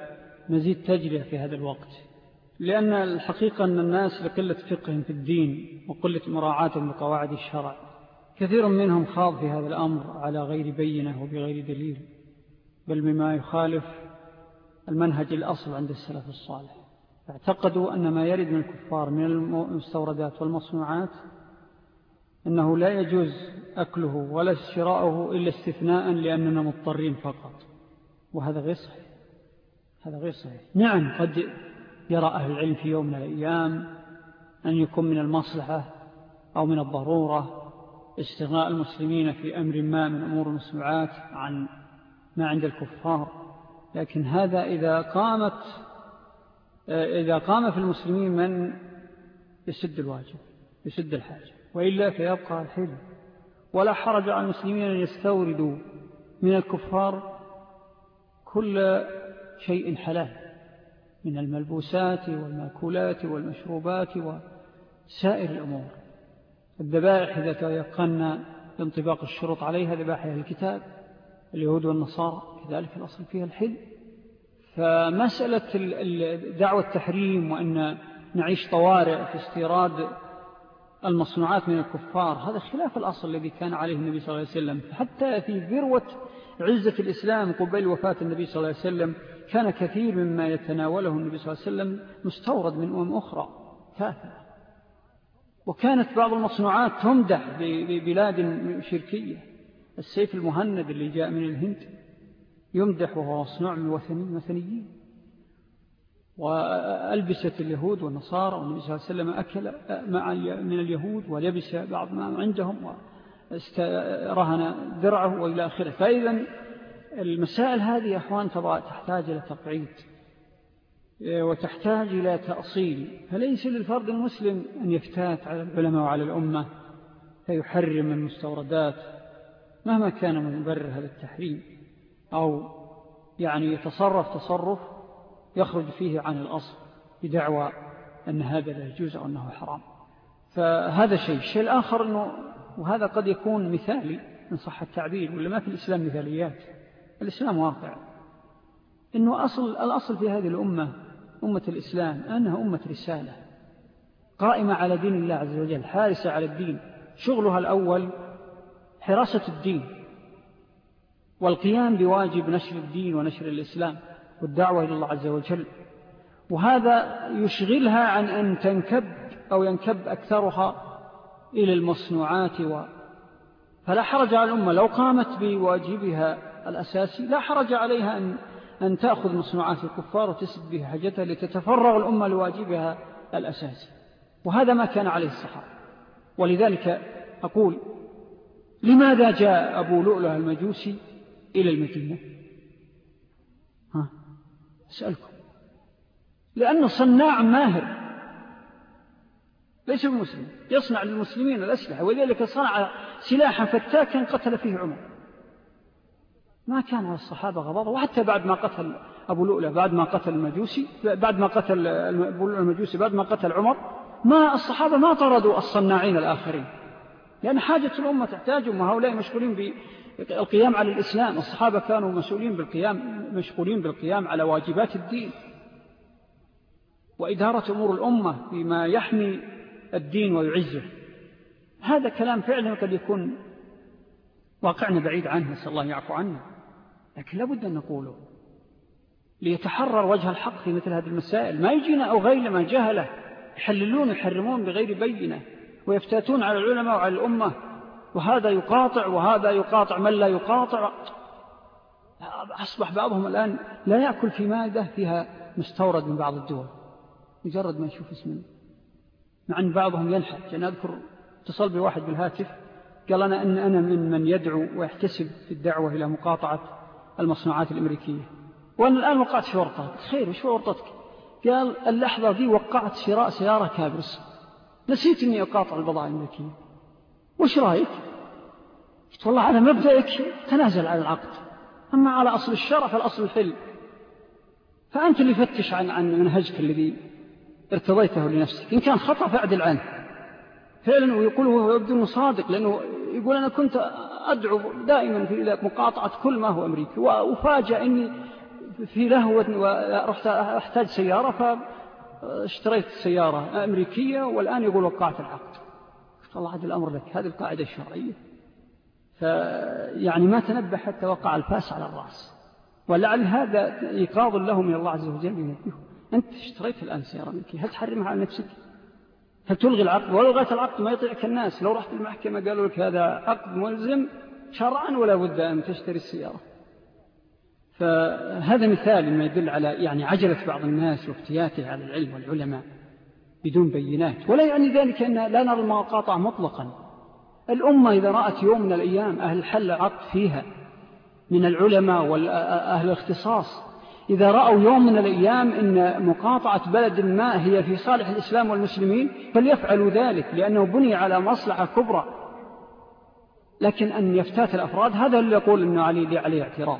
مزيد تجرية في هذا الوقت؟ لأن الحقيقة أن الناس لقلة فقههم في الدين وقلة مراعاتهم لقواعد الشرع كثير منهم خاض في هذا الأمر على غير بينة وبغير دليل بل بما يخالف المنهج الأصل عند السلف الصالح. اعتقدوا أن ما يرد من الكفار من المستوردات والمصنوعات أنه لا يجوز أكله ولا شراؤه إلا استثناء لأننا مضطرين فقط. وهذا غير صحيح. هذا غير صحيح. نعم قد يرى أهل العلم في يوم من الأيام أن يكون من المصلحة أو من الضرورة استغناء المسلمين في أمر ما من أمور المسموعات عن ما عند الكفار. لكن هذا إذا قامت إذا قام في المسلمين من؟ يسد الواجب يسد الحاجة وإلا فيبقى الحلم ولا حرج على المسلمين أن يستوردوا من الكفار كل شيء حلال من الملبوسات والمأكولات والمشروبات وسائر الأمور. الذبائح إذا تيقن انطباق الشروط عليها ذبائح الكتاب. اليهود والنصارى كذلك الأصل فيها الحل. فمسألة دعوة التحريم وأن نعيش طوارئ في استيراد المصنوعات من الكفار هذا خلاف الأصل الذي كان عليه النبي صلى الله عليه وسلم. حتى في ذروة عزة الإسلام قبل وفاة النبي صلى الله عليه وسلم كان كثير مما يتناوله النبي صلى الله عليه وسلم مستورد من أمم أخرى كافرة وكانت بعض المصنوعات تمدح ببلاد شركية. السيف المهند اللي جاء من الهند يمدح وهو مصنوع من الوثنيين وألبسة اليهود والنصارى والنبي صلى الله عليه وسلم أكل مع من اليهود ولبس بعض ما عندهم ورهن درعه وإلى آخره. فإذا المسائل هذه أحوان تحتاج إلى تقعيد وتحتاج إلى تأصيل. فليس للفرد المسلم أن يفتات على العلماء وعلى الأمة فيحرم المستوردات مهما كان من مبرر هذا التحريم أو يعني يتصرف تصرف يخرج فيه عن الأصل بدعوى أن هذا لا يجوز أو أنه حرام. فهذا شيء. الشيء الآخر أنه وهذا قد يكون مثالي من صح التعبير ولا ما في الإسلام مثاليات؟ الإسلام واقع. أنه أصل الأصل في هذه الأمة أمة الإسلام أنها أمة رسالة قائمة على دين الله عز وجل حارسة على الدين. شغلها الأول حراسة الدين والقيام بواجب نشر الدين ونشر الإسلام والدعوة إلى الله عز وجل. وهذا يشغلها عن أن تنكب أو ينكب أكثرها إلى المصنوعات و... فلا حرج على الأمة. لو قامت بواجبها الأساسي لا حرج عليها أن, أن تأخذ مصنوعات الكفار وتسد بها حاجتها لتتفرغ الأمة لواجبها الأساسي. وهذا ما كان عليه الصحابة ولذلك أقول لماذا جاء أبو لؤلؤ المجوسي إلى المدينة ها أسألكم. لأنه صناع ماهر ليس بمسلم يصنع للمسلمين الأسلحة ولذلك صنع سلاحا فتاكا قتل فيه عمر. ما كان على الصحابة غضاضة وحتى بعد ما قتل أبو لؤلؤ بعد ما قتل المجوسي بعد ما قتل أبو لؤلؤ المجوسي بعد ما قتل عمر ما الصحابة ما طردوا الصناعين الآخرين. لأن حاجة الأمة تحتاجهم وهؤلاء مشغولين بالقيام على الإسلام. الصحابة كانوا مسؤولين بالقيام مشغولين بالقيام على واجبات الدين. وإدارة أمور الأمة بما يحمي الدين ويعزه. هذا كلام فعلا قد يكون واقعنا بعيد عنه نسأل الله يعفو عنه لكن لابد أن نقوله. ليتحرر وجه الحق في مثل هذه المسائل. ما يجينا أو غير ما جهله. يحللون ويحرمون بغير بينة. ويفتاتون على العلماء وعلى الأمة وهذا يقاطع وهذا يقاطع من لا يقاطع. أصبح بعضهم الآن لا يأكل في مادة فيها مستورد من بعض الدول. مجرد ما يشوف اسمه. مع أن بعضهم ينحج أنا أذكر اتصل بواحد بالهاتف قال أنا أن أنا من من يدعو ويحتسب في الدعوة إلى مقاطعة المصنوعات الأمريكية. وأنا الآن وقعت في ورطة خير وش ورطتك قال اللحظة دي وقعت شراء سيارة كابرس. نسيت أني أقاطع البضائع الأمريكية وش رأيك؟ قلت والله على مبدأك تنازل عن العقد. أما على أصل الشرع فالأصل الحل. فأنت اللي فتش عن, عن منهجك الذي ارتضيته لنفسك. إن كان خطأ فأعدل عنه. فعلا ويقول هو يبدو أنه صادق لأنه يقول أنا كنت أدعو دائما في مقاطعة كل ما هو أمريكي. وأفاجأ أني في لهوة ورحت أحتاج سيارة فاشتريت سيارة أمريكية والآن يقول وقعت العقد. عاد الأمر لك. هذه القاعدة الشرعية. فيعني ما تنبه حتى وقع الفاس على الرأس. ولعل هذا إيقاظ له من الله عز وجل ينبهه أنت اشتريت الآن سيارة أمريكية. هل تحرمها على نفسك؟ هل تلغي العقد؟ ولو غيت العقد ما يطيعك الناس. لو رحت المحكمة قالوا لك هذا عقد ملزم شرعا ولا بد أن تشتري السيارة. فهذا مثال ما يدل على يعني عجلة بعض الناس وافتياته على العلم والعلماء بدون بينات. ولا يعني ذلك أن لا نرى المقاطع مطلقا. الأمة إذا رأت يوم من الأيام أهل الحل عقد فيها من العلماء وأهل الاختصاص. إذا رأوا يوم من الأيام أن مقاطعة بلد ما هي في صالح الإسلام والمسلمين فليفعلوا ذلك لأنه بني على مصلحة كبرى. لكن أن يفتات الأفراد هذا اللي يقول أنه عليه, عليه اعتراض.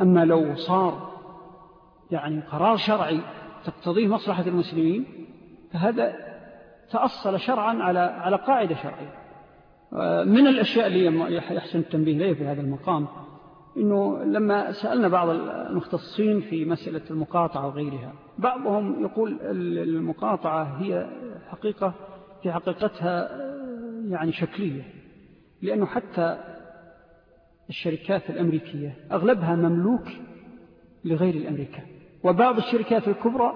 أما لو صار يعني قرار شرعي تقتضيه مصلحة المسلمين فهذا تأصل شرعا على على قاعدة شرعية. من الأشياء اللي يحسن التنبيه ليه في هذا المقام إنه لما سألنا بعض المختصين في مسألة المقاطعة وغيرها بعضهم يقول المقاطعة هي حقيقة في حقيقتها يعني شكلية لأنه حتى الشركات الأمريكية أغلبها مملوك لغير الأمريكان. وبعض الشركات الكبرى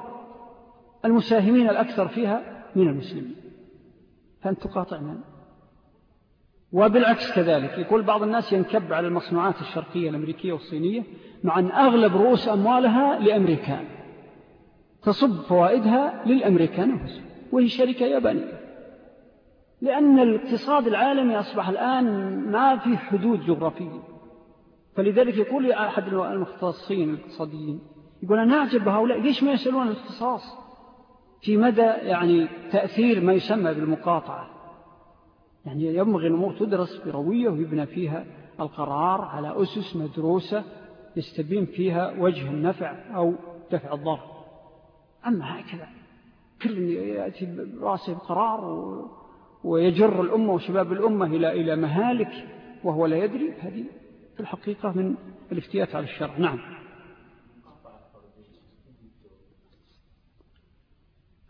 المساهمين الأكثر فيها من المسلمين. فأنت تقاطع من؟ وبالعكس كذلك يقول بعض الناس ينكب على المصنوعات الشرقية الأمريكية والصينية مع أن أغلب رؤوس أموالها لأمريكان تصب فوائدها للأمريكان وهي شركة يابانية. لأن الاقتصاد العالمي أصبح الآن ما في حدود جغرافية. فلذلك يقول أحد المختصين الاقتصاديين يقول أنا أعجب بهؤلاء ليش ما يسألون الاختصاص؟ في مدى يعني تأثير ما يسمى بالمقاطعة. يعني ينبغي الأمور تدرس بروية ويبنى فيها القرار على أسس مدروسة يستبين فيها وجه النفع أو دفع الضر أما هكذا كل يأتي براسه بقرار ويجر الأمة وشباب الأمة إلى إلى مهالك وهو لا يدري. هذه في الحقيقة من الافتيات على الشرع. نعم.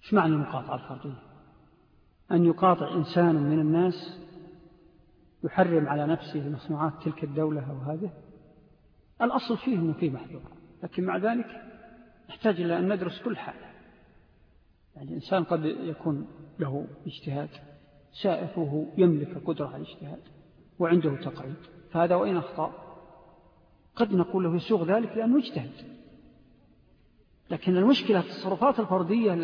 إيش معنى المقاطعة الفردية؟ أن يقاطع إنسان من الناس يحرم على نفسه مصنوعات تلك الدولة أو هذه؟ الأصل فيه أنه فيه محظور لكن مع ذلك نحتاج إلى أن ندرس كل حال. يعني الإنسان قد يكون له اجتهاد سائفه يملك قدرة على الاجتهاد وعنده تقعيد فهذا وإن أخطأ قد نقول له يسوغ ذلك لأنه اجتهد. لكن المشكلة في التصرفات الفردية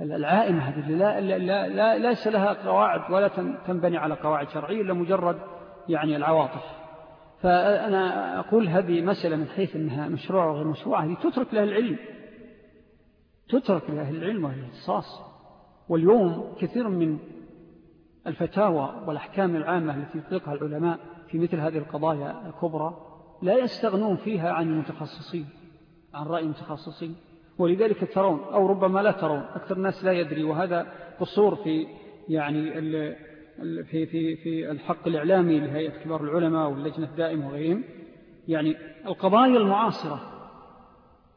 العائمة هذه لا, لا, لا, ليس لها قواعد ولا تنبني على قواعد شرعية إلا مجرد يعني العواطف. فأنا أقول هذه مسألة من حيث أنها مشروع وغير مشروع هذه تترك لها العلم. تترك لها العلم والاختصاص واليوم كثير من الفتاوى والأحكام العامة التي يطلقها العلماء في مثل هذه القضايا الكبرى لا يستغنون فيها عن المتخصصين عن رأي المتخصصين. ولذلك ترون أو ربما لا ترون أكثر الناس لا يدري. وهذا قصور في يعني في, في, في الحق الإعلامي لهيئة كبار العلماء واللجنة الدائمة وغيرهم. يعني القضايا المعاصرة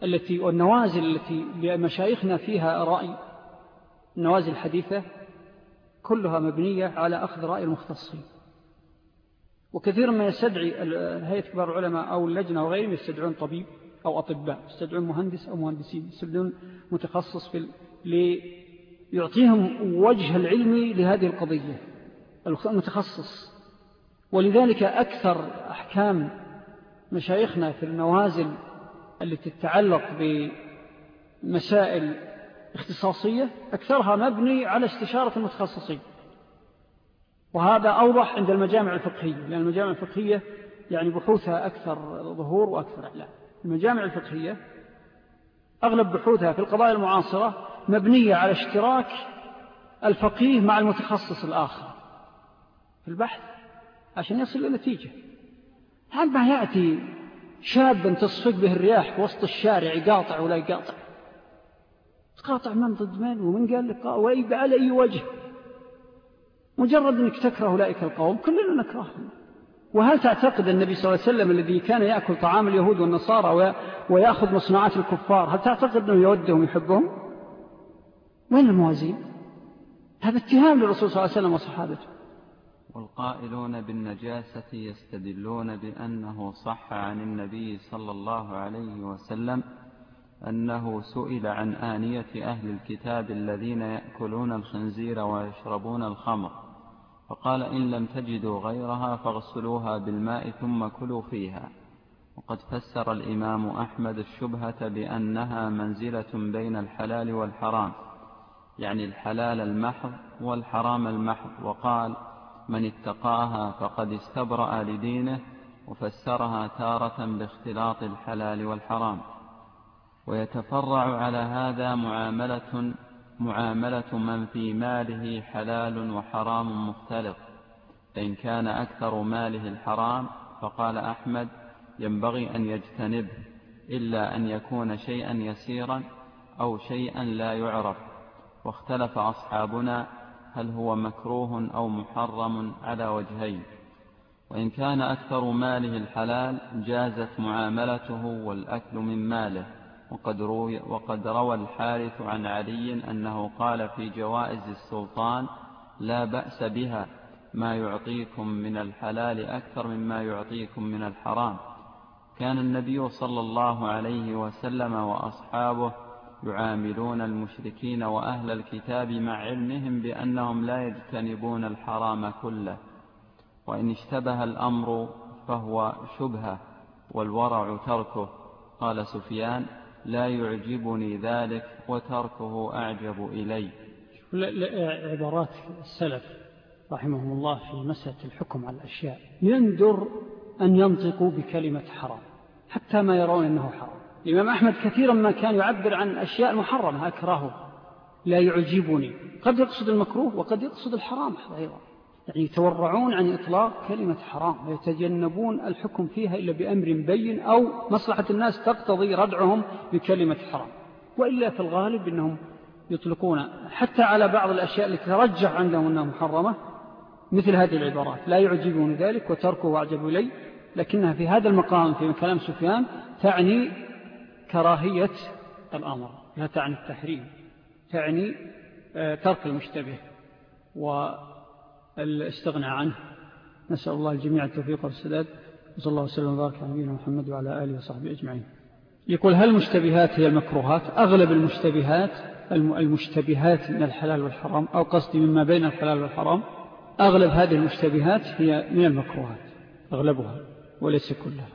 التي والنوازل التي لمشايخنا فيها رأي النوازل الحديثة كلها مبنية على أخذ رأي المختصين. وكثيرا ما يستدعي هيئة كبار العلماء أو اللجنة وغيرهم يستدعون طبيب أو أطباء يستدعون مهندس أو مهندسين يستدعون متخصص في ليعطيهم وجه العلمي لهذه القضية المتخصص. ولذلك أكثر أحكام مشايخنا في النوازل التي تتعلق بمسائل اختصاصية أكثرها مبني على استشارة المتخصصين. وهذا أوضح عند المجامع الفقهية لأن المجامع الفقهية يعني بحوثها أكثر ظهور وأكثر إعلام المجامع الفقهية أغلب بحوثها في القضايا المعاصرة مبنية على اشتراك الفقيه مع المتخصص الآخر في البحث عشان يصل إلى نتيجة. عندما يأتي شابا تصفق به الرياح وسط الشارع يقاطع ولا يقاطع. تقاطع من ضد من ومن قال لك على أي وجه. مجرد أنك تكره أولئك القوم كلنا نكرههم. وهل تعتقد النبي صلى الله عليه وسلم الذي كان يأكل طعام اليهود والنصارى ويأخذ مصنوعات الكفار هل تعتقد أنه يودهم ويحبهم؟ وين الموازين؟ هذا اتهام للرسول صلى الله عليه وسلم وصحابته. والقائلون بالنجاسة يستدلون بأنه صح عن النبي صلى الله عليه وسلم أنه سئل عن آنية أهل الكتاب الذين يأكلون الخنزير ويشربون الخمر فقال إن لم تجدوا غيرها فاغسلوها بالماء ثم كلوا فيها. وقد فسر الإمام أحمد الشبهة بأنها منزلة بين الحلال والحرام يعني الحلال المحض والحرام المحض. وقال من اتقاها فقد استبرأ لدينه وفسرها تارة باختلاط الحلال والحرام ويتفرع على هذا معاملة معاملة من في ماله حلال وحرام مختلط. فإن كان أكثر ماله الحرام فقال أحمد ينبغي أن يجتنبه إلا أن يكون شيئا يسيرا أو شيئا لا يعرف. واختلف أصحابنا هل هو مكروه أو محرم على وجهين. وإن كان أكثر ماله الحلال جازت معاملته والأكل من ماله. وقد روي, وقد روى الحارث عن علي أنه قال في جوائز السلطان لا بأس بها ما يعطيكم من الحلال أكثر مما يعطيكم من الحرام. كان النبي صلى الله عليه وسلم وأصحابه يعاملون المشركين وأهل الكتاب مع علمهم بأنهم لا يجتنبون الحرام كله وإن اشتبه الأمر فهو شبهة والورع تركه. قال سفيان لا يعجبني ذلك وتركه أعجب إلي. عبارات السلف رحمهم الله في مسألة الحكم على الأشياء. يندر أن ينطقوا بكلمة حرام حتى ما يرون أنه حرام. الإمام أحمد كثيرا ما كان يعبر عن أشياء محرمة أكرهه. لا يعجبني. قد يقصد المكروه وقد يقصد الحرام أيضا. يعني يتورعون عن إطلاق كلمة حرام ويتجنبون الحكم فيها إلا بأمر بين أو مصلحة الناس تقتضي ردعهم بكلمة حرام. وإلا في الغالب أنهم يطلقون حتى على بعض الأشياء التي ترجح عندهم أنها محرمة مثل هذه العبارات. لا يعجبون ذلك وتركه أعجب إلي لكنها في هذا المقام في كلام سفيان تعني كراهية الأمر لا تعني التحريم تعني آه، ترك المشتبه والاستغنى عنه. نسأل الله الجميع التوفيق والسداد. وصلى الله وسلم وبارك على نبينا محمد وعلى آله وصحبه أجمعين. يقول هل المشتبهات هي المكروهات؟ أغلب المشتبهات المشتبهات من الحلال والحرام أو قصدي مما بين الحلال والحرام أغلب هذه المشتبهات هي من المكروهات أغلبها وليس كلها.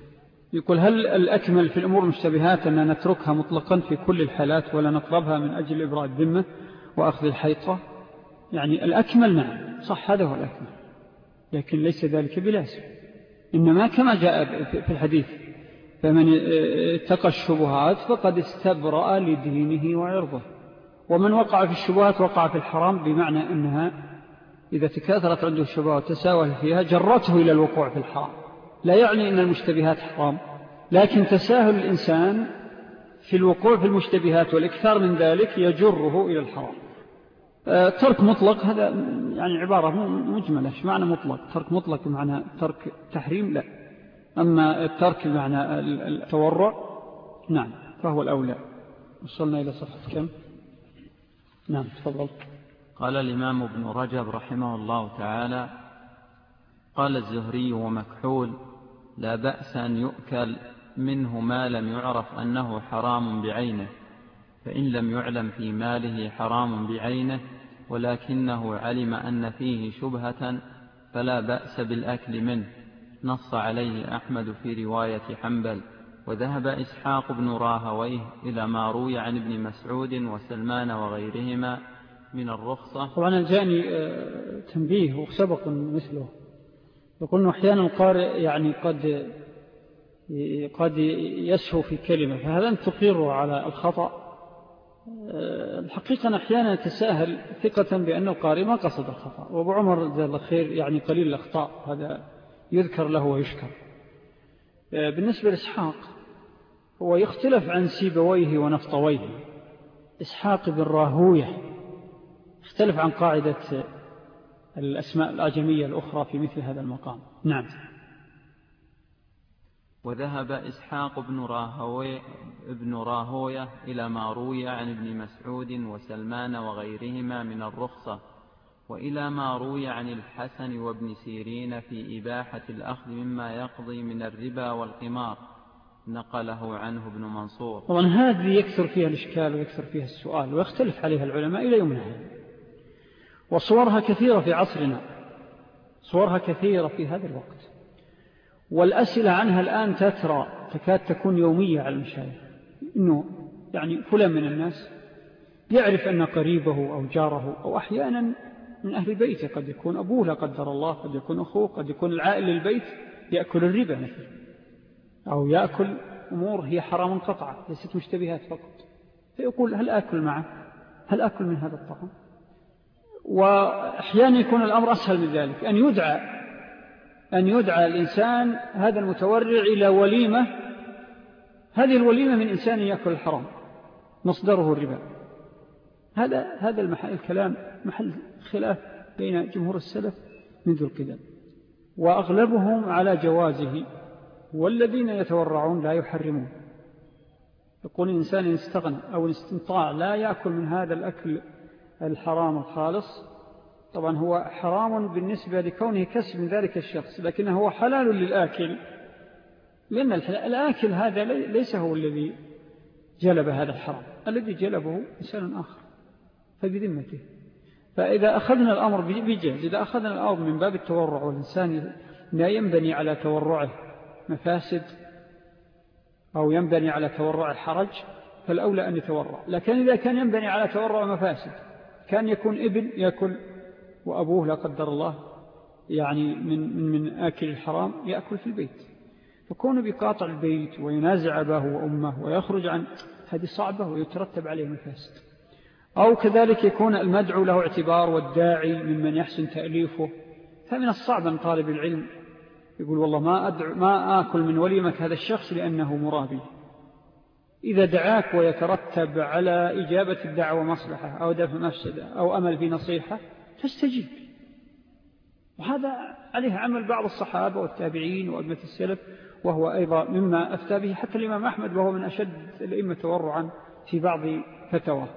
يقول هل الأكمل في الأمور المشتبهات أن نتركها مطلقا في كل الحالات ولا نطلبها من أجل إبراء الذمة وأخذ الحيطة؟ يعني الأكمل نعم صح هذا هو الأكمل. لكن ليس ذلك بلازم إنما كما جاء في الحديث فمن اتقى الشبهات فقد استبرأ لدينه وعرضه. ومن وقع في الشبهات وقع في الحرام بمعنى أنها إذا تكاثرت عنده الشبهات وتساوه فيها جرته إلى الوقوع في الحرام. لا يعني أن المشتبهات حرام لكن تساهل الإنسان في الوقوع في المشتبهات والإكثار من ذلك يجره إلى الحرام. ترك مطلق هذا يعني عبارة مجملة. إيش معنى مطلق؟ ترك مطلق بمعنى ترك تحريم؟ لا. أما الترك بمعنى التورع نعم. فهو الأولى. وصلنا إلى صفحة كم؟ نعم تفضل. قال الإمام ابن رجب رحمه الله تعالى قال الزهري ومكحول لا بأس أن يؤكل منه ما لم يعرف أنه حرام بعينه فإن لم يعلم في ماله حرام بعينه ولكنه علم أن فيه شبهة فلا بأس بالأكل منه. نص عليه أحمد في رواية حنبل وذهب إسحاق بن راهويه إلى ما روي عن ابن مسعود وسلمان وغيرهما من الرخصة. طبعا الجاني آه، تنبيه وسبق مثله. يقول أحيانا القارئ يعني قد قد يسهو في كلمة فهذا أن تقر على الخطأ؟ آه، الحقيقة أحيانا تساهل ثقة بأن القارئ ما قصد الخطأ. وأبو عمر ذا الخير يعني قليل الأخطاء هذا يذكر له ويشكر. آه، بالنسبة لإسحاق هو يختلف عن سيبويه ونفطويه. إسحاق بن راهوية اختلف عن قاعدة الأسماء الآجمية الأخرى في مثل هذا المقام. نعم. وذهب إسحاق بن راهوية, ابن راهوية إلى ما روي عن ابن مسعود وسلمان وغيرهما من الرخصة وإلى ما روي عن الحسن وابن سيرين في إباحة الأخذ مما يقضي من الربا والقمار نقله عنه ابن منصور. طبعا هذه يكثر فيها الإشكال ويكثر فيها السؤال ويختلف عليها العلماء إلى يومنا وصورها كثيرة في عصرنا صورها كثيرة في هذا الوقت. والأسئلة عنها الآن تترى تكاد تكون يومية على المشايخ إنه يعني فلان من الناس يعرف أن قريبه أو جاره أو أحيانا من أهل بيته قد يكون أبوه لا قدر الله قد يكون أخوه قد يكون العائل للبيت يأكل الربا مثلا. أو يأكل أمور هي حرام قطعة ليست مشتبهات فقط. فيقول هل أكل معه؟ هل أكل من هذا الطعام؟ وأحيانا يكون الأمر أسهل من ذلك أن يدعى أن يدعى الإنسان هذا المتورع إلى وليمة. هذه الوليمة من إنسان يأكل الحرام مصدره الربا. هذا هذا المحل الكلام محل خلاف بين جمهور السلف منذ القدم. وأغلبهم على جوازه والذين يتورعون لا يحرمون. يقول الإنسان استغنى أو استنطاع لا يأكل من هذا الأكل الحرام الخالص طبعا هو حرام بالنسبة لكونه كسب من ذلك الشخص لكنه هو حلال للآكل. لأن الآكل هذا ليس هو الذي جلب هذا الحرام الذي جلبه إنسان آخر فبذمته. فإذا أخذنا الأمر بجهز إذا أخذنا الأمر من باب التورع والإنسان لا ينبني على تورعه مفاسد أو ينبني على تورع الحرج فالأولى أن يتورع. لكن إذا كان ينبني على تورع مفاسد كان يكون إبن يأكل وأبوه لا قدر الله يعني من, من, من آكل الحرام يأكل في البيت. فكون بقاطع البيت وينازع أباه وأمه ويخرج عن هذه صعبة ويترتب عليه مفاسد أو كذلك يكون المدعو له اعتبار والداعي ممن يحسن تأليفه. فمن الصعب أن طالب العلم يقول والله ما, أدعو ما آكل من وليمك هذا الشخص لأنه مرابي. إذا دعاك ويترتب على إجابة الدعوة مصلحة أو دفع مفسدة أو أمل في نصيحة فاستجيب. وهذا عليه عمل بعض الصحابة والتابعين وأدمة السلف وهو أيضا مما أفتى به حتى الإمام أحمد وهو من أشد الإمة تورعا في بعض فتوى.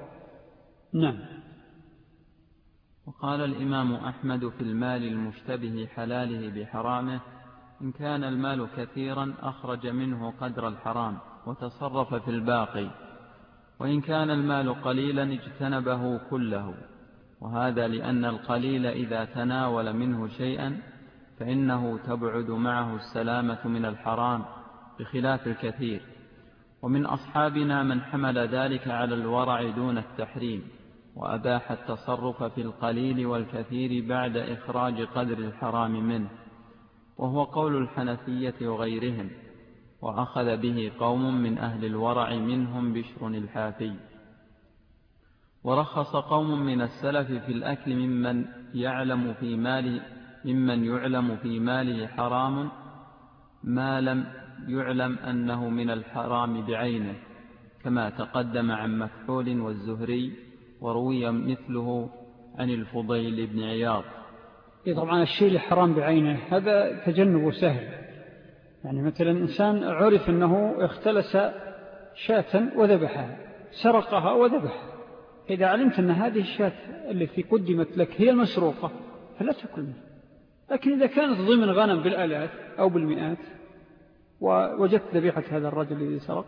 نعم. وقال الإمام أحمد في المال المشتبه حلاله بحرامه إن كان المال كثيرا أخرج منه قدر الحرام وتصرف في الباقي وإن كان المال قليلا اجتنبه كله. وهذا لأن القليل إذا تناول منه شيئا فإنه تبعد معه السلامة من الحرام بخلاف الكثير. ومن أصحابنا من حمل ذلك على الورع دون التحريم وأباح التصرف في القليل والكثير بعد إخراج قدر الحرام منه وهو قول الحنفية وغيرهم وأخذ به قوم من أهل الورع منهم بشر الحافي. ورخص قوم من السلف في الأكل ممن يعلم في ماله ممن يعلم في ماله حرام ما لم يعلم أنه من الحرام بعينه كما تقدم عن مكحول والزهري وروي مثله عن الفضيل بن عياض. إيه طبعا الشيء الحرام بعينه هذا تجنبه سهل. يعني مثلا إنسان عرف أنه اختلس شاة وذبحها سرقها وذبحها. إذا علمت أن هذه الشاة التي قدمت لك هي المسروقة فلا تأكل منها. لكن إذا كانت ضمن غنم بالآلاف أو بالمئات ووجدت ذبيحة هذا الرجل الذي سرق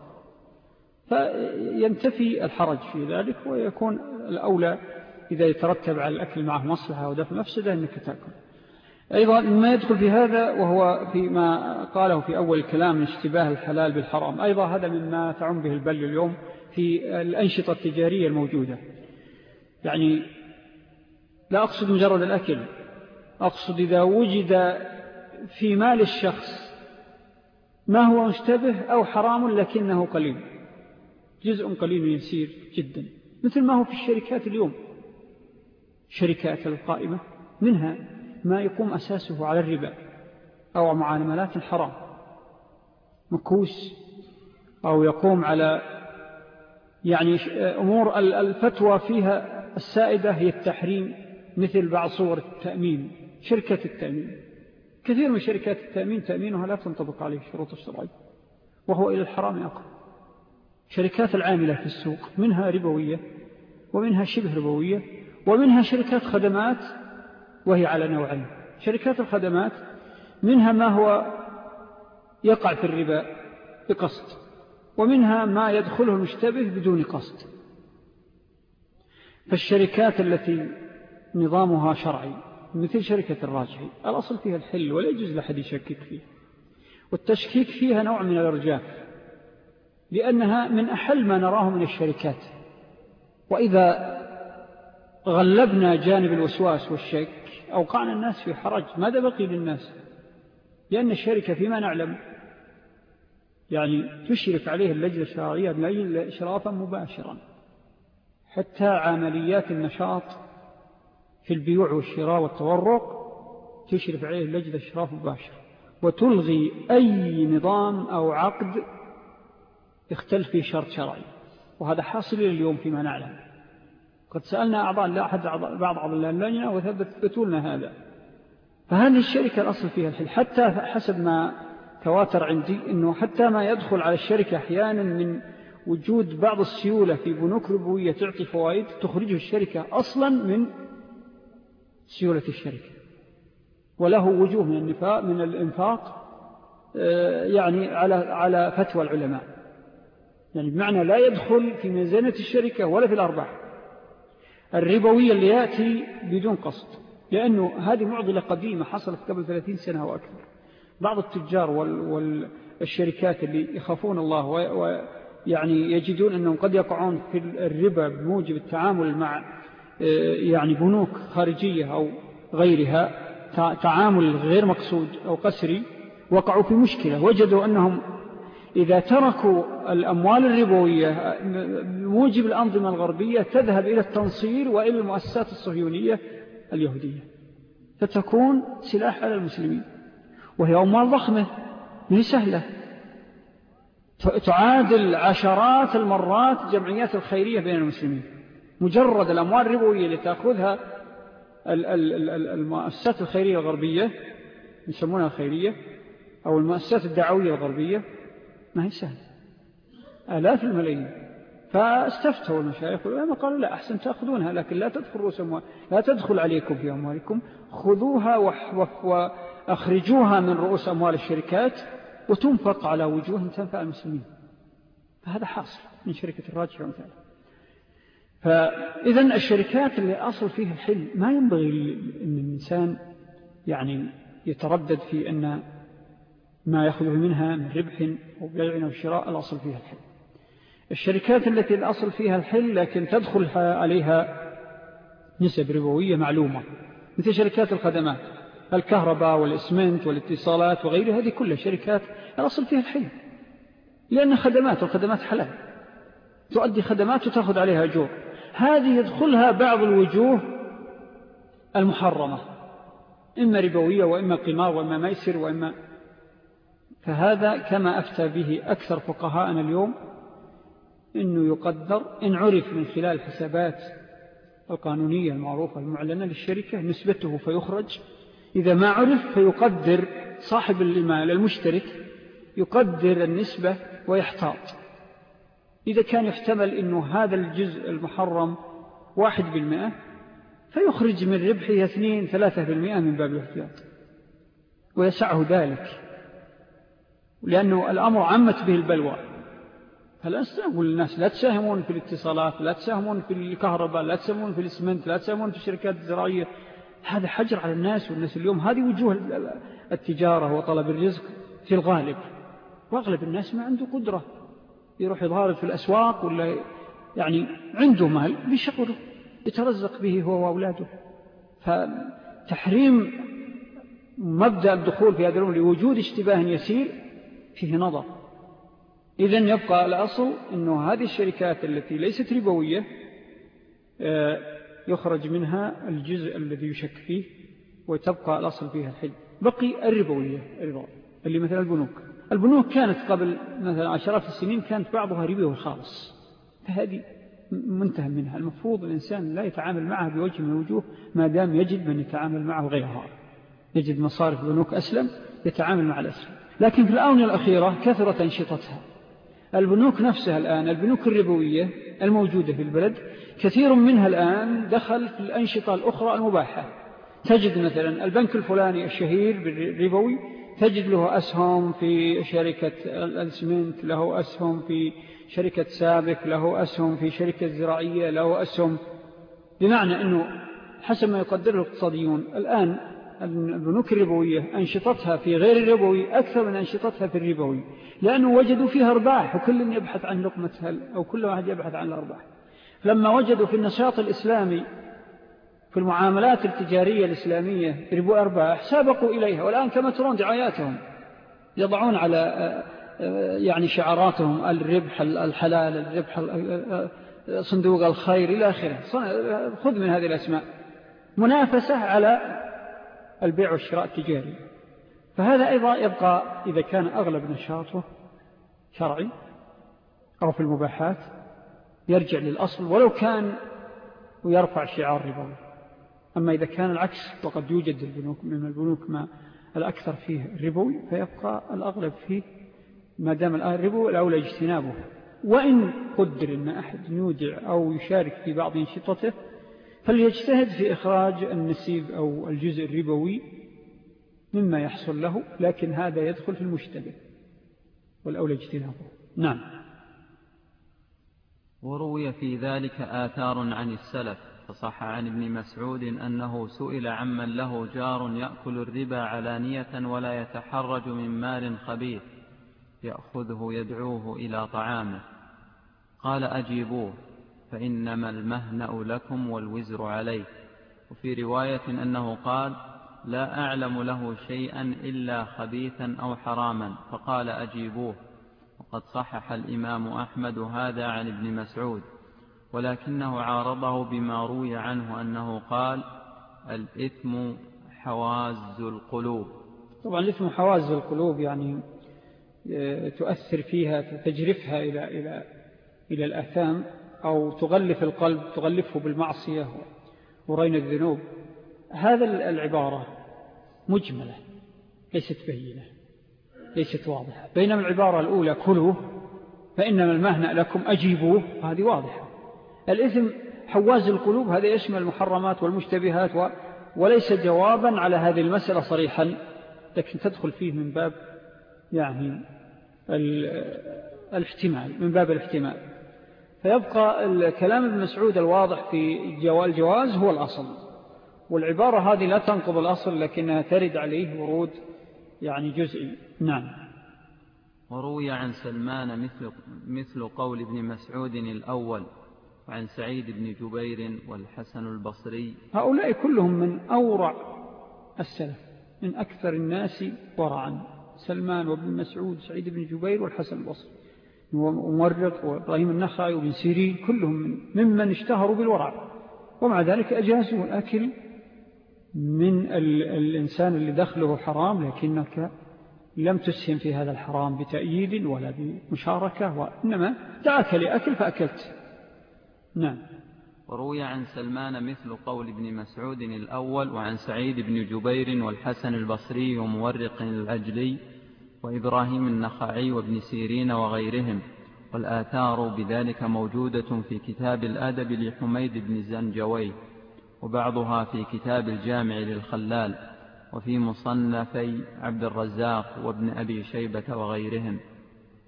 فينتفي الحرج في ذلك ويكون الأولى إذا يترتب على الأكل معه مصلحة ودفع مفسدة أنك تأكل. أيضا ما يدخل في هذا وهو فيما قاله في أول الكلام من اشتباه الحلال بالحرام. أيضا هذا مما تعم به البل اليوم في الأنشطة التجارية الموجودة. يعني لا أقصد مجرد الأكل أقصد إذا وجد في مال الشخص ما هو مشتبه أو حرام لكنه قليل جزء قليل يسير جدا مثل ما هو في الشركات اليوم. شركات القائمة منها ما يقوم أساسه على الربا أو معاملات الحرام مكوس أو يقوم على يعني أمور الفتوى فيها السائدة هي التحريم مثل بعض صور التأمين شركة التأمين. كثير من شركات التأمين تأمينها لا تنطبق عليه الشروط الشرعية وهو إلى الحرام أقرب. شركات العاملة في السوق منها ربوية ومنها شبه ربوية ومنها شركات خدمات وهي على نوعين. شركات الخدمات منها ما هو يقع في الربا بقصد ومنها ما يدخله المشتبه بدون قصد فالشركات التي نظامها شرعي مثل شركة الراجحي الأصل فيها الحل ولا يجوز لحد يشكك فيه. والتشكيك فيها نوع من الارجاف لأنها من أحل ما نراه من الشركات. وإذا غلبنا جانب الوسواس والشك أوقعنا الناس في حرج. ماذا بقي للناس؟ لأن الشركة فيما نعلم يعني تشرف عليه اللجنة الشرعية بنجل إشرافا مباشرا. حتى عمليات النشاط في البيوع والشراء والتورق تشرف عليه اللجنة إشراف مباشر وتلغي أي نظام أو عقد يختلف فيه شرط شرعي وهذا حاصل اليوم فيما نعلم. قد سألنا أعضاء لا أحد بعض أعضاء اللجنة وثبتوا لنا هذا. فهذه الشركة الأصل فيها الحل حتى حسب ما تواتر عندي أنه حتى ما يدخل على الشركة أحيانا من وجود بعض السيولة في بنوك ربوية تعطي فوائد تخرجه الشركة أصلا من سيولة الشركة. وله وجوه من النفاق من الإنفاق آه، يعني على على فتوى العلماء. يعني بمعنى لا يدخل في ميزانة الشركة ولا في الأرباح. الربوية اللي يأتي بدون قصد لأنه هذه معضلة قديمة حصلت قبل 30 سنة وأكثر. بعض التجار والشركات اللي يخافون الله يعني يجدون أنهم قد يقعون في الربا بموجب التعامل مع آه، يعني بنوك خارجية أو غيرها تعامل غير مقصود أو قسري وقعوا في مشكلة. وجدوا أنهم إذا تركوا الأموال الربوية بموجب الأنظمة الغربية تذهب إلى التنصير وإلى المؤسسات الصهيونية اليهودية. فتكون سلاح على المسلمين. وهي أموال ضخمة من سهلة. تعادل عشرات المرات جمعيات الخيرية بين المسلمين. مجرد الأموال الربوية اللي تأخذها المؤسسات الخيرية الغربية يسمونها الخيرية أو المؤسسات الدعوية الغربية ما هي سهلة. آلاف الملايين. فاستفتوا المشايخ قالوا لا أحسن تأخذونها لكن لا تدخل رؤوس أموال لا تدخل عليكم في أموالكم خذوها وأخرجوها من رؤوس أموال الشركات وتنفق على وجوه تنفع المسلمين. فهذا حاصل من شركة الراجح ومثالها فإذا الشركات اللي أصل فيها الحل ما ينبغي أن الإنسان يعني يتردد في أن ما يأخذه منها من ربح أو بيع أو شراء الأصل فيها الحل الشركات التي الأصل فيها الحل لكن تدخل عليها نسب ربوية معلومة مثل شركات الخدمات. الكهرباء والإسمنت والاتصالات وغيرها هذه كلها شركات الأصل فيها الحل لأن خدمات والخدمات حلال. تؤدي خدمات وتأخذ عليها أجور. هذه يدخلها بعض الوجوه المحرمة. إما ربوية وإما قمار وإما ميسر وإما فهذا كما أفتى به أكثر فقهاءنا اليوم إنه يقدر إن عرف من خلال الحسابات القانونية المعروفة المعلنة للشركة نسبته فيخرج إذا ما عرف فيقدر صاحب المال المشترك يقدر النسبة ويحتاط. إذا كان يحتمل أنه هذا الجزء المحرم واحد بالمئة فيخرج من ربحه اثنين ثلاثة بالمئة من باب الاحتياط ويسعه ذلك. لأنه الأمر عمت به البلوى. فلا أقول للناس لا تساهمون في الاتصالات لا تساهمون في الكهرباء لا تساهمون في الاسمنت لا تساهمون في الشركات الزراعية هذا حجر على الناس والناس اليوم هذه وجوه التجارة وطلب الرزق في الغالب. وأغلب الناس ما عنده قدرة. يروح يضارب في الأسواق ولا يعني عنده مال بيشغله يترزق به هو وأولاده. فتحريم مبدأ الدخول في هذا الأمر لوجود اشتباه يسير فيه نظر. إذن يبقى الأصل أنه هذه الشركات التي ليست ربوية آه، يخرج منها الجزء الذي يشك فيه وتبقى الأصل فيها الحل. بقي الربوية الربوية اللي مثل البنوك. البنوك كانت قبل مثلا عشرات السنين كانت بعضها ربوي خالص. فهذه منتهى منها. المفروض الإنسان لا يتعامل معها بوجه من الوجوه ما دام يجد من يتعامل معه غيرها. يجد مصارف بنوك أسلم يتعامل مع الأسلم. لكن في الآونة الأخيرة كثرت أنشطتها. البنوك نفسها الآن البنوك الربوية الموجودة في البلد كثير منها الآن دخل في الأنشطة الأخرى المباحة. تجد مثلا البنك الفلاني الشهير بالربوي تجد له أسهم في شركة الأسمنت له أسهم في شركة سابك له أسهم في شركة زراعية له أسهم بمعنى أنه حسب ما يقدره الاقتصاديون الآن البنوك الربوية أنشطتها في غير الربوي أكثر من أنشطتها في الربوي لأنه وجدوا فيها أرباح وكل يبحث عن لقمة أو كل واحد يبحث عن الأرباح. لما وجدوا في النشاط الإسلامي في المعاملات التجارية الإسلامية ربو أرباح سابقوا إليها والآن كما ترون دعاياتهم. يضعون على يعني شعاراتهم الربح الحلال الربح صندوق الخير إلى آخره. خذ من هذه الأسماء. منافسة على البيع والشراء التجاري. فهذا أيضا يبقى إذا كان أغلب نشاطه شرعي أو في المباحات يرجع للأصل ولو كان ويرفع شعار ربوي. أما إذا كان العكس فقد يوجد البنوك من البنوك ما الأكثر فيه ربوي فيبقى الأغلب فيه ما دام الربو الأولى اجتنابه وإن قدر أن أحد يودع أو يشارك في بعض أنشطته فليجتهد في إخراج النسيب أو الجزء الربوي مما يحصل له لكن هذا يدخل في المشتبه والأولى اجتنابه. نعم. وروي في ذلك آثار عن السلف فصح عن ابن مسعود أنه سئل عمن له جار يأكل الربا علانية ولا يتحرج من مال خبيث يأخذه يدعوه إلى طعامه. قال أجيبوه فإنما المهنأ لكم والوزر عليه. وفي رواية أنه قال لا أعلم له شيئا إلا خبيثا أو حراما فقال أجيبوه وقد صحح الإمام أحمد هذا عن ابن مسعود ولكنه عارضه بما روي عنه أنه قال الإثم حواز القلوب. طبعا الإثم حواز القلوب يعني آه، تؤثر فيها تجرفها إلى, إلى, إلى الأثام أو تغلف القلب تغلفه بالمعصية ورين الذنوب. هذا العبارة مجملة ليست بينة ليست واضحة. بينما العبارة الأولى كلوا فإنما المهنأ لكم أجيبوه. هذه واضحة. الإثم حواز القلوب هذا يشمل المحرمات والمشتبهات و... وليس جوابا على هذه المسألة صريحا. لكن تدخل فيه من باب يعني الاحتمال من باب الاحتمال. فيبقى الكلام ابن مسعود الواضح في الجواز هو الأصل. والعبارة هذه لا تنقض الأصل لكنها ترد عليه ورود يعني جزئي نعم. وروي عن سلمان مثل, مثل قول ابن مسعود الأول وعن سعيد بن جبير والحسن البصري. هؤلاء كلهم من أورع السلف من أكثر الناس ورعا. سلمان وابن مسعود سعيد بن جبير والحسن البصري. ومرق وإبراهيم النخعي وابن سيرين كلهم ممن اشتهروا بالورع. ومع ذلك أجازوا الأكل من الإنسان اللي دخله حرام لكنك لم تسهم في هذا الحرام بتأييد ولا بمشاركة وإنما دعك لأكل فأكلت. نعم. وروي عن سلمان مثل قول ابن مسعود الأول وعن سعيد بن جبير والحسن البصري ومورق الأجلي وإبراهيم النخعي وابن سيرين وغيرهم. والآثار بذلك موجودة في كتاب الأدب لحميد بن زنجوي. وبعضها في كتاب الجامع للخلال وفي مصنفي عبد الرزاق وابن أبي شيبة وغيرهم.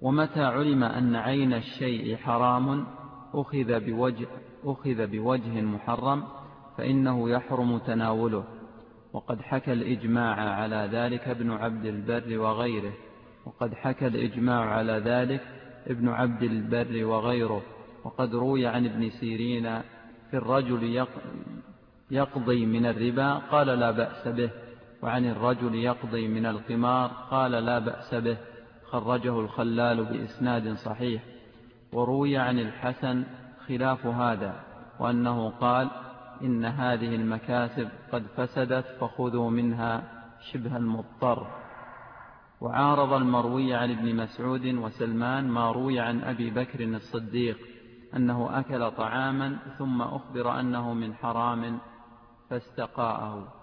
ومتى علم أن عين الشيء حرام أخذ بوجه, أخذ بوجه محرم فإنه يحرم تناوله. وقد حكى الإجماع على ذلك ابن عبد البر وغيره. وقد حكى الإجماع على ذلك ابن عبد البر وغيره. وقد روي عن ابن سيرين في الرجل يقضي من الربا قال لا بأس به. وعن الرجل يقضي من القمار قال لا بأس به. خرجه الخلال بإسناد صحيح. وروي عن الحسن خلاف هذا وأنه قال إن هذه المكاسب قد فسدت فخذوا منها شبه المضطر. وعارض المروي عن ابن مسعود وسلمان ما روي عن أبي بكر الصديق أنه أكل طعاما ثم أخبر أنه من حرام فاستقاءه.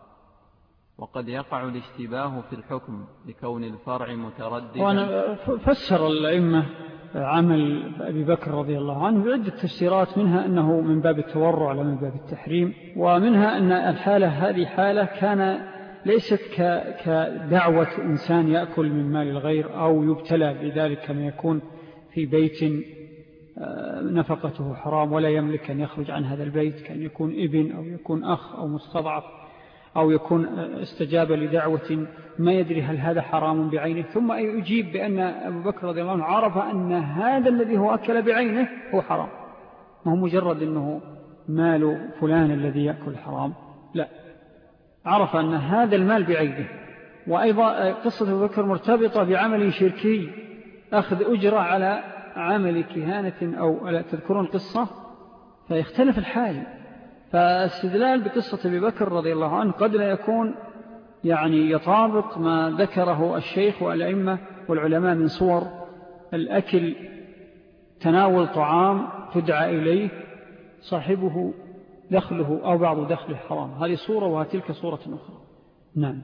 وقد يقع الاشتباه في الحكم لكون الفرع مترددا. وأنا فسر الأئمة عمل أبي بكر رضي الله عنه بعدة تفسيرات منها أنه من باب التورع لا من باب التحريم ومنها أن الحالة هذه حالة كان ليست كدعوة إنسان يأكل من مال الغير أو يبتلى بذلك كما يكون في بيت نفقته حرام ولا يملك أن يخرج عن هذا البيت كأن يكون ابن أو يكون أخ أو مستضعف أو يكون استجاب لدعوة ما يدري هل هذا حرام بعينه. ثم يجيب بأن أبو بكر رضي الله عنه عرف أن هذا الذي هو أكل بعينه هو حرام. ما هو مجرد أنه مال فلان الذي يأكل حرام. لا. عرف أن هذا المال بعينه. وأيضا قصة أبو بكر مرتبطة بعمل شركي أخذ أجرى على عمل كهانة أو تذكرون القصة فيختلف الحال. فاستدلال بقصة أبي بكر رضي الله عنه قد لا يكون يعني يطابق ما ذكره الشيخ والأئمة والعلماء من صور الأكل تناول طعام تدعى إليه صاحبه دخله أو بعض دخله حرام. هذه صورة وتلك صورة أخرى. نعم.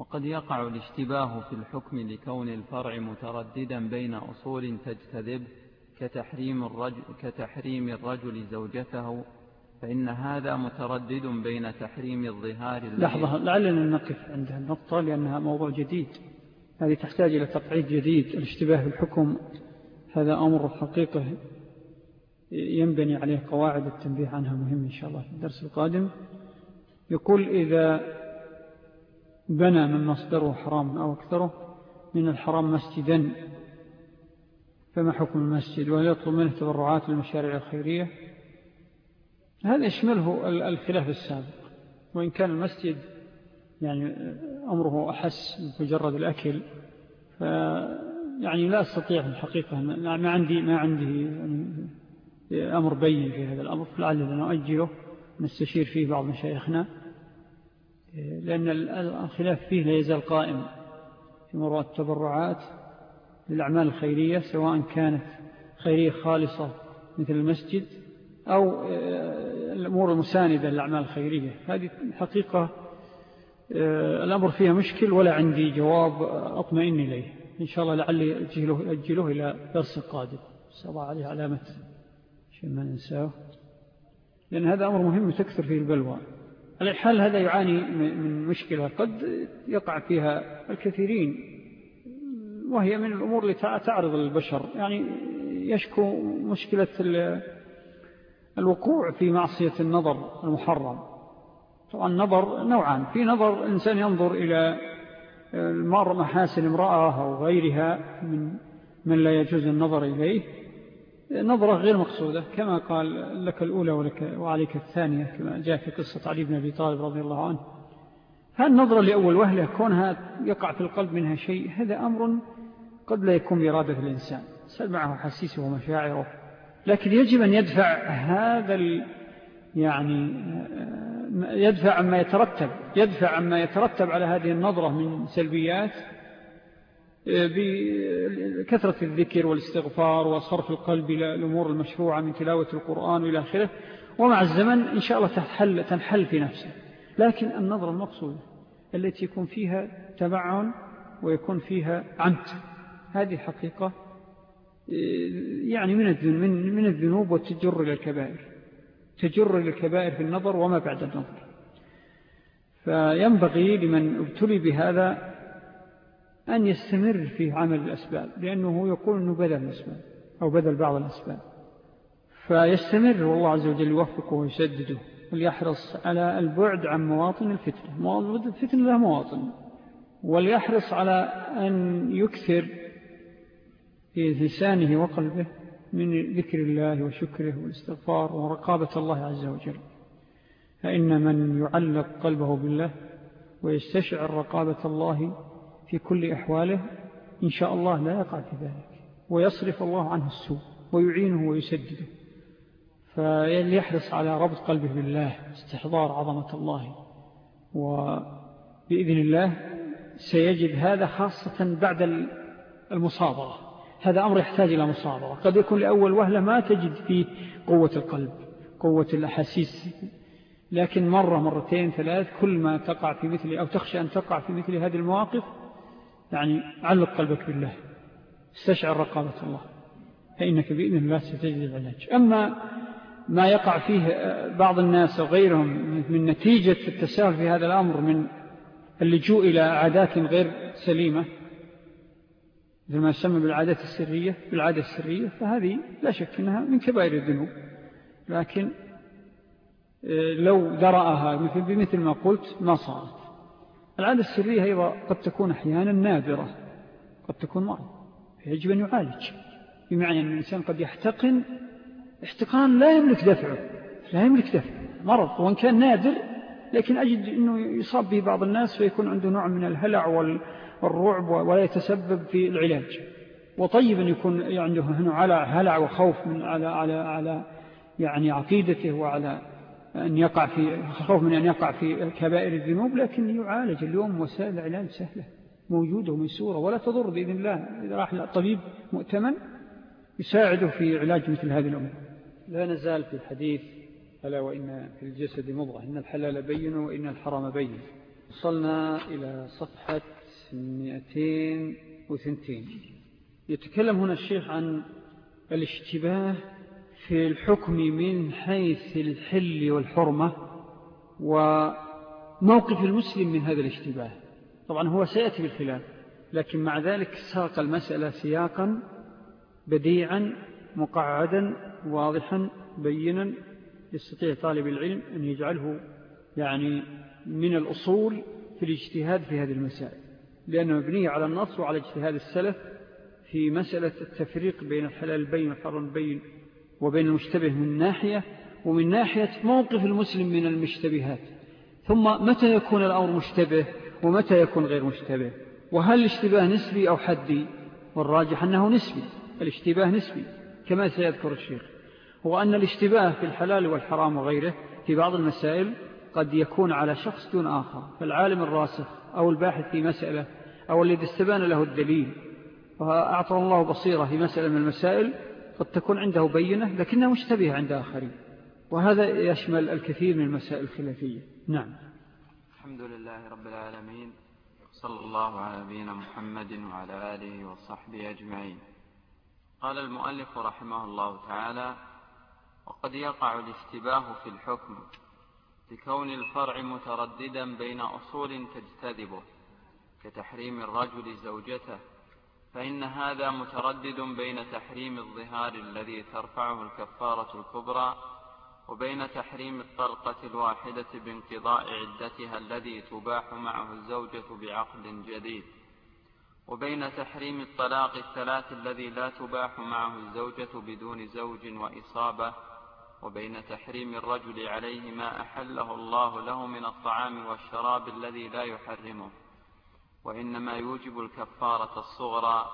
وقد يقع الاشتباه في الحكم لكون الفرع مترددا بين أصول تجتذب كتحريم الرجل, كتحريم الرجل زوجته فإن هذا متردد بين تحريم الظهار لحظة لعلنا نقف عند النقطة لأنها موضوع جديد. هذه تحتاج إلى تقعيد جديد. الاشتباه بالحكم هذا أمر حقيقة ينبني عليه قواعد التنبيه عنها مهم إن شاء الله في الدرس القادم. يقول إذا بنى من مصدره حرام أو أكثره من الحرام مسجدا. فما حكم المسجد؟ وهل يطلب منه تبرعات للمشاريع الخيرية؟ هذا يشمله الخلاف السابق. وإن كان المسجد يعني أمره أحس مجرد الأكل يعني لا أستطيع الحقيقة ما عندي ما عندي أمر بين في هذا الأمر. فلعلنا نؤجله نستشير فيه بعض مشايخنا. لأن الخلاف فيه لا يزال قائم في مروات التبرعات للأعمال الخيرية سواء كانت خيرية خالصة مثل المسجد أو آه، الأمور المساندة للأعمال الخيرية. هذه حقيقة آه، الأمر فيها مشكل ولا عندي جواب أطمئن إليه. إن شاء الله لعلي أجله, أجله إلى درس قادم. سأضع عليه علامة شيء ما ننساه. لأن هذا أمر مهم تكثر فيه البلوى. الحال هذا يعاني من مشكلة؟ قد يقع فيها الكثيرين. وهي من الأمور اللي تعرض البشر يعني يشكو مشكلة الوقوع في معصية النظر المحرم. طبعا النظر نوعان في نظر إنسان ينظر إلى المار محاسن امرأة أو غيرها من من لا يجوز النظر إليه. نظرة غير مقصودة كما قال لك الأولى ولك وعليك الثانية كما جاء في قصة علي بن أبي طالب رضي الله عنه. هالنظرة لأول وهلة كونها يقع في القلب منها شيء؟ هذا أمر قد لا يكون بإرادة الإنسان. سأل معه حسيسه ومشاعره لكن يجب أن يدفع هذا يعني يدفع عما يترتب يدفع عما يترتب على هذه النظرة من سلبيات بكثرة الذكر والاستغفار وصرف القلب إلى الأمور المشروعة من تلاوة القرآن إلى آخره ومع الزمن إن شاء الله تنحل, تنحل في نفسه. لكن النظرة المقصودة التي يكون فيها تبعن ويكون فيها عمد هذه حقيقة يعني من من الذنوب وتجر إلى الكبائر. تجر إلى الكبائر في النظر وما بعد النظر. فينبغي لمن ابتلي بهذا أن يستمر في عمل الأسباب لأنه يقول أنه بدل الأسباب أو بدل بعض الأسباب. فيستمر والله عز وجل يوفقه ويسدده وليحرص على البعد عن مواطن الفتنة. الفتنة لها مواطن وليحرص على أن يكثر في لسانه وقلبه من ذكر الله وشكره والاستغفار ورقابة الله عز وجل. فإن من يعلق قلبه بالله ويستشعر رقابة الله في كل أحواله إن شاء الله لا يقع في ذلك. ويصرف الله عنه السوء ويعينه ويسدده. فليحرص على ربط قلبه بالله استحضار عظمة الله. وبإذن الله سيجد هذا خاصة بعد المصابرة. هذا أمر يحتاج إلى مصابرة. قد يكون لأول وهلة ما تجد فيه قوة القلب قوة الأحاسيس. لكن مرة مرتين ثلاث كل ما تقع في مثل أو تخشى أن تقع في مثل هذه المواقف يعني علق قلبك بالله. استشعر رقابة الله. فإنك بإذن الله ستجد العلاج أما ما يقع فيه بعض الناس وغيرهم من نتيجة التساهل في هذا الأمر من اللجوء إلى عادات غير سليمة مثل ما يسمى بالعادات السرية بالعادة السرية فهذه لا شك أنها من كبائر الذنوب. لكن آه، لو درأها بمثل ما قلت ما صارت. العادة السرية أيضا قد تكون أحيانا نادرة قد تكون مرض فيجب أن يعالج. بمعنى أن الإنسان قد يحتقن احتقان لا يملك دفعه لا يملك دفعه مرض وإن كان نادر لكن أجد أنه يصاب به بعض الناس فيكون عنده نوع من الهلع والرعب ولا يتسبب في العلاج. وطيب أن يكون عنده هنا على هلع وخوف من على, على, على يعني عقيدته وعلى أن يقع في خوف من أن يقع في كبائر الذنوب لكن يعالج اليوم وسائل العلاج سهلة موجودة وميسورة ولا تضر بإذن الله. إذا راح الطبيب مؤتمن يساعده في علاج مثل هذه الأمور. لا نزال في الحديث ألا وإن في الجسد مضغة إن الحلال بين وإن الحرام بين. وصلنا إلى صفحة 202 يتكلم هنا الشيخ عن الاشتباه في الحكم من حيث الحل والحرمة وموقف المسلم من هذا الاشتباه. طبعا هو سيأتي بالخلاف لكن مع ذلك ساق المسألة سياقا بديعا مقعدا واضحا بينا يستطيع طالب العلم أن يجعله يعني من الأصول في الاجتهاد في هذه المسائل. لأنه مبنية على النص وعلى اجتهاد السلف في مسألة التفريق بين الحلال البين والحرام البين وبين المشتبه من ناحية ومن ناحية موقف المسلم من المشتبهات. ثم متى يكون الأمر مشتبه ومتى يكون غير مشتبه؟ وهل الاشتباه نسبي أو حدي؟ والراجح أنه نسبي الاشتباه نسبي كما سيذكر الشيخ. هو أن الاشتباه في الحلال والحرام وغيره في بعض المسائل قد يكون على شخص دون آخر فالعالم الراسخ أو الباحث في مسألة أو الذي استبان له الدليل. وأعطى الله بصيرة في مسألة من المسائل قد تكون عنده بينة لكنها مشتبهة عند آخرين. وهذا يشمل الكثير من المسائل الخلافية. نعم. الحمد لله رب العالمين. صلى الله على نبينا محمد وعلى آله وصحبه أجمعين. قال المؤلف رحمه الله تعالى وقد يقع الاشتباه في الحكم لكون الفرع مترددا بين أصول تجتذبه كتحريم الرجل زوجته فإن هذا متردد بين تحريم الظهار الذي ترفعه الكفارة الكبرى وبين تحريم الطلقة الواحدة بانقضاء عدتها الذي تباح معه الزوجة بعقد جديد وبين تحريم الطلاق الثلاث الذي لا تباح معه الزوجة بدون زوج وإصابة وبين تحريم الرجل عليه ما أحله الله له من الطعام والشراب الذي لا يحرمه وإنما يوجب الكفارة الصغرى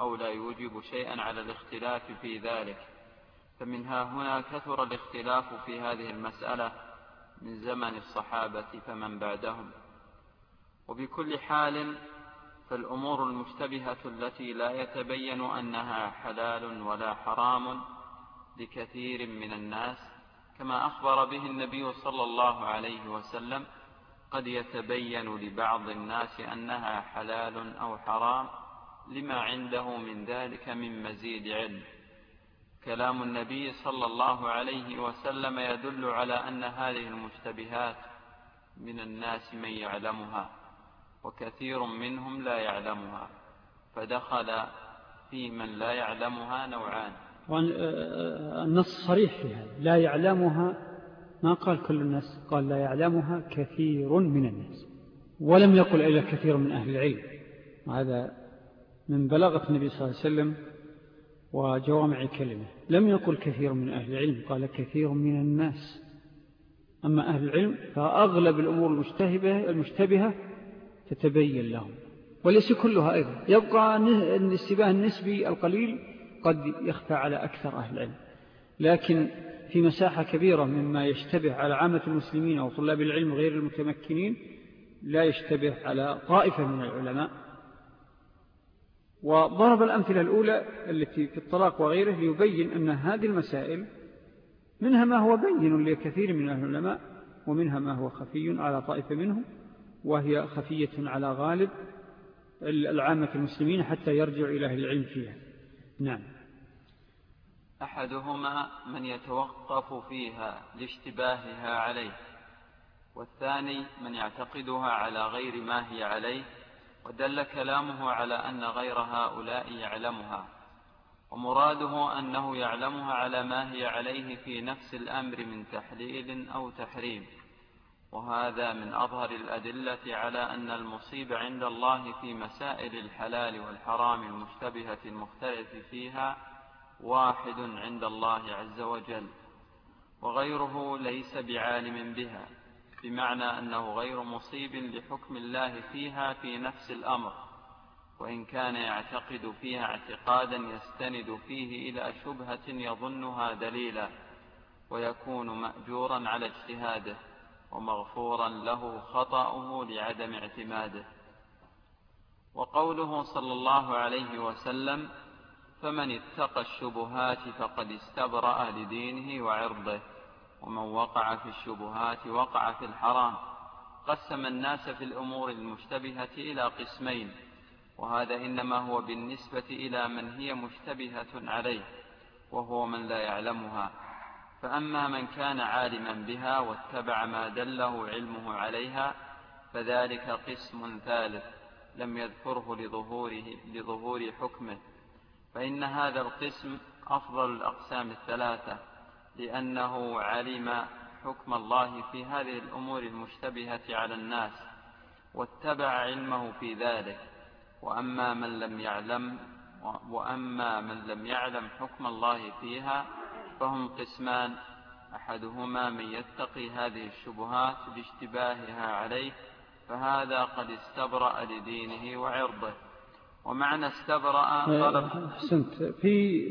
أو لا يوجب شيئا على الاختلاف في ذلك. فمنها هنا كثر الاختلاف في هذه المسألة من زمن الصحابة فمن بعدهم. وبكل حال فالأمور المشتبهة التي لا يتبين أنها حلال ولا حرام لكثير من الناس كما أخبر به النبي صلى الله عليه وسلم قد يتبين لبعض الناس أنها حلال أو حرام لما عنده من ذلك من مزيد علم. كلام النبي صلى الله عليه وسلم يدل على أن هذه المشتبهات من الناس من يعلمها وكثير منهم لا يعلمها فدخل في من لا يعلمها نوعان. النص صريح في هذا لا يعلمها ما قال كل الناس؟ قال لا يعلمها كثير من الناس ولم يقل إلا كثير من أهل العلم. وهذا من بلاغة النبي صلى الله عليه وسلم وجوامع كلمة. لم يقل كثير من أهل العلم قال كثير من الناس. أما أهل العلم فأغلب الأمور المشتبهة, المشتبهة تتبين لهم وليس كلها أيضا. يبقى الاستباه النسبي القليل قد يخفى على أكثر أهل العلم. لكن في مساحة كبيرة مما يشتبه على عامة المسلمين أو طلاب العلم غير المتمكنين لا يشتبه على طائفة من العلماء. وضرب الأمثلة الأولى التي في الطلاق وغيره ليبين أن هذه المسائل منها ما هو بين لكثير من العلماء ومنها ما هو خفي على طائفة منهم وهي خفية على غالب العامة المسلمين حتى يرجع إلى العلم فيها. نعم. أحدهما من يتوقف فيها لاشتباهها عليه والثاني من يعتقدها على غير ما هي عليه ودل كلامه على أن غير هؤلاء يعلمها ومراده أنه يعلمها على ما هي عليه في نفس الأمر من تحليل أو تحريم وهذا من أظهر الأدلة على أن المصيب عند الله في مسائل الحلال والحرام المشتبهة المختلف فيها واحد عند الله عز وجل وغيره ليس بعالم بها بمعنى أنه غير مصيب لحكم الله فيها في نفس الأمر وإن كان يعتقد فيها اعتقادا يستند فيه إلى شبهة يظنها دليلا ويكون مأجورا على اجتهاده ومغفورا له خطأه لعدم اعتماده. وقوله صلى الله عليه وسلم فمن اتقى الشبهات فقد استبرأ لدينه وعرضه ومن وقع في الشبهات وقع في الحرام. قسم الناس في الأمور المشتبهة إلى قسمين وهذا إنما هو بالنسبة إلى من هي مشتبهة عليه وهو من لا يعلمها. فأما من كان عالما بها واتبع ما دله علمه عليها فذلك قسم ثالث لم يذكره لظهوره لظهور حكمه. فإن هذا القسم أفضل الأقسام الثلاثة لأنه علم حكم الله في هذه الأمور المشتبهة على الناس واتبع علمه في ذلك. وأما من لم يعلم وأما من لم يعلم حكم الله فيها فهم قسمان. أحدهما من يتقي هذه الشبهات باشتباهها عليه فهذا قد استبرأ لدينه وعرضه. ومعنى استبرأ طلب أحسنت. في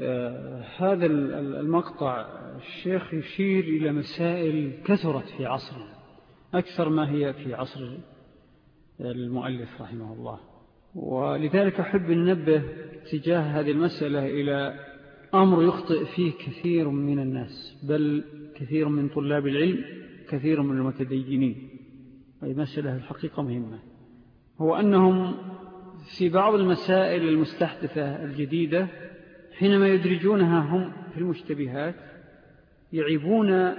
آه، هذا المقطع الشيخ يشير إلى مسائل كثرت في عصرنا أكثر ما هي في عصر المؤلف رحمه الله. ولذلك أحب ننبه تجاه هذه المسألة إلى أمر يخطئ فيه كثير من الناس بل كثير من طلاب العلم كثير من المتدينين. أي مسألة الحقيقة مهمة. هو أنهم في بعض المسائل المستحدثة الجديدة حينما يدرجونها هم في المشتبهات يعيبون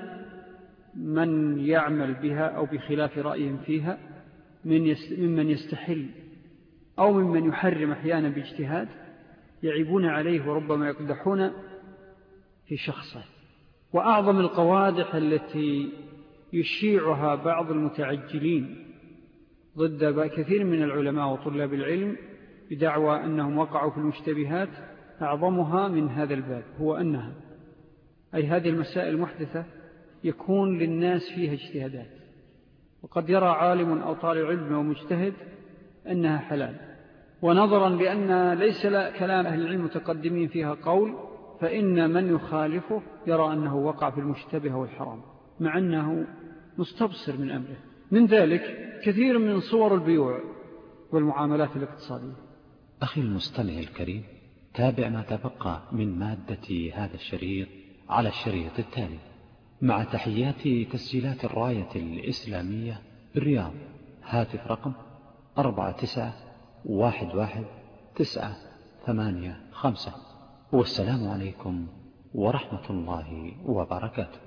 من يعمل بها أو بخلاف رأيهم فيها من ممن يستحل أو ممن يحرم أحيانا باجتهاد يعيبون عليه وربما يقدحون في شخصه. وأعظم القوادح التي يشيعها بعض المتعجلين ضد كثير من العلماء وطلاب العلم بدعوى أنهم وقعوا في المشتبهات أعظمها من هذا الباب هو أنها أي هذه المسائل المحدثة يكون للناس فيها اجتهادات. وقد يرى عالم أو طالب علم ومجتهد أنها حلال. ونظرا لأن ليس كلام أهل العلم متقدمين فيها قول فإن من يخالفه يرى أنه وقع في المشتبه والحرام مع أنه مستبصر من أمره. من ذلك كثير من صور البيوع والمعاملات الاقتصادية. أخي المستمع الكريم تابع ما تبقى من مادة هذا الشريط على الشريط التالي. مع تحيات تسجيلات الراية الإسلامية بالرياض هاتف رقم أربعة تسعة واحد واحد تسعة ثمانية خمسة. والسلام عليكم ورحمة الله وبركاته.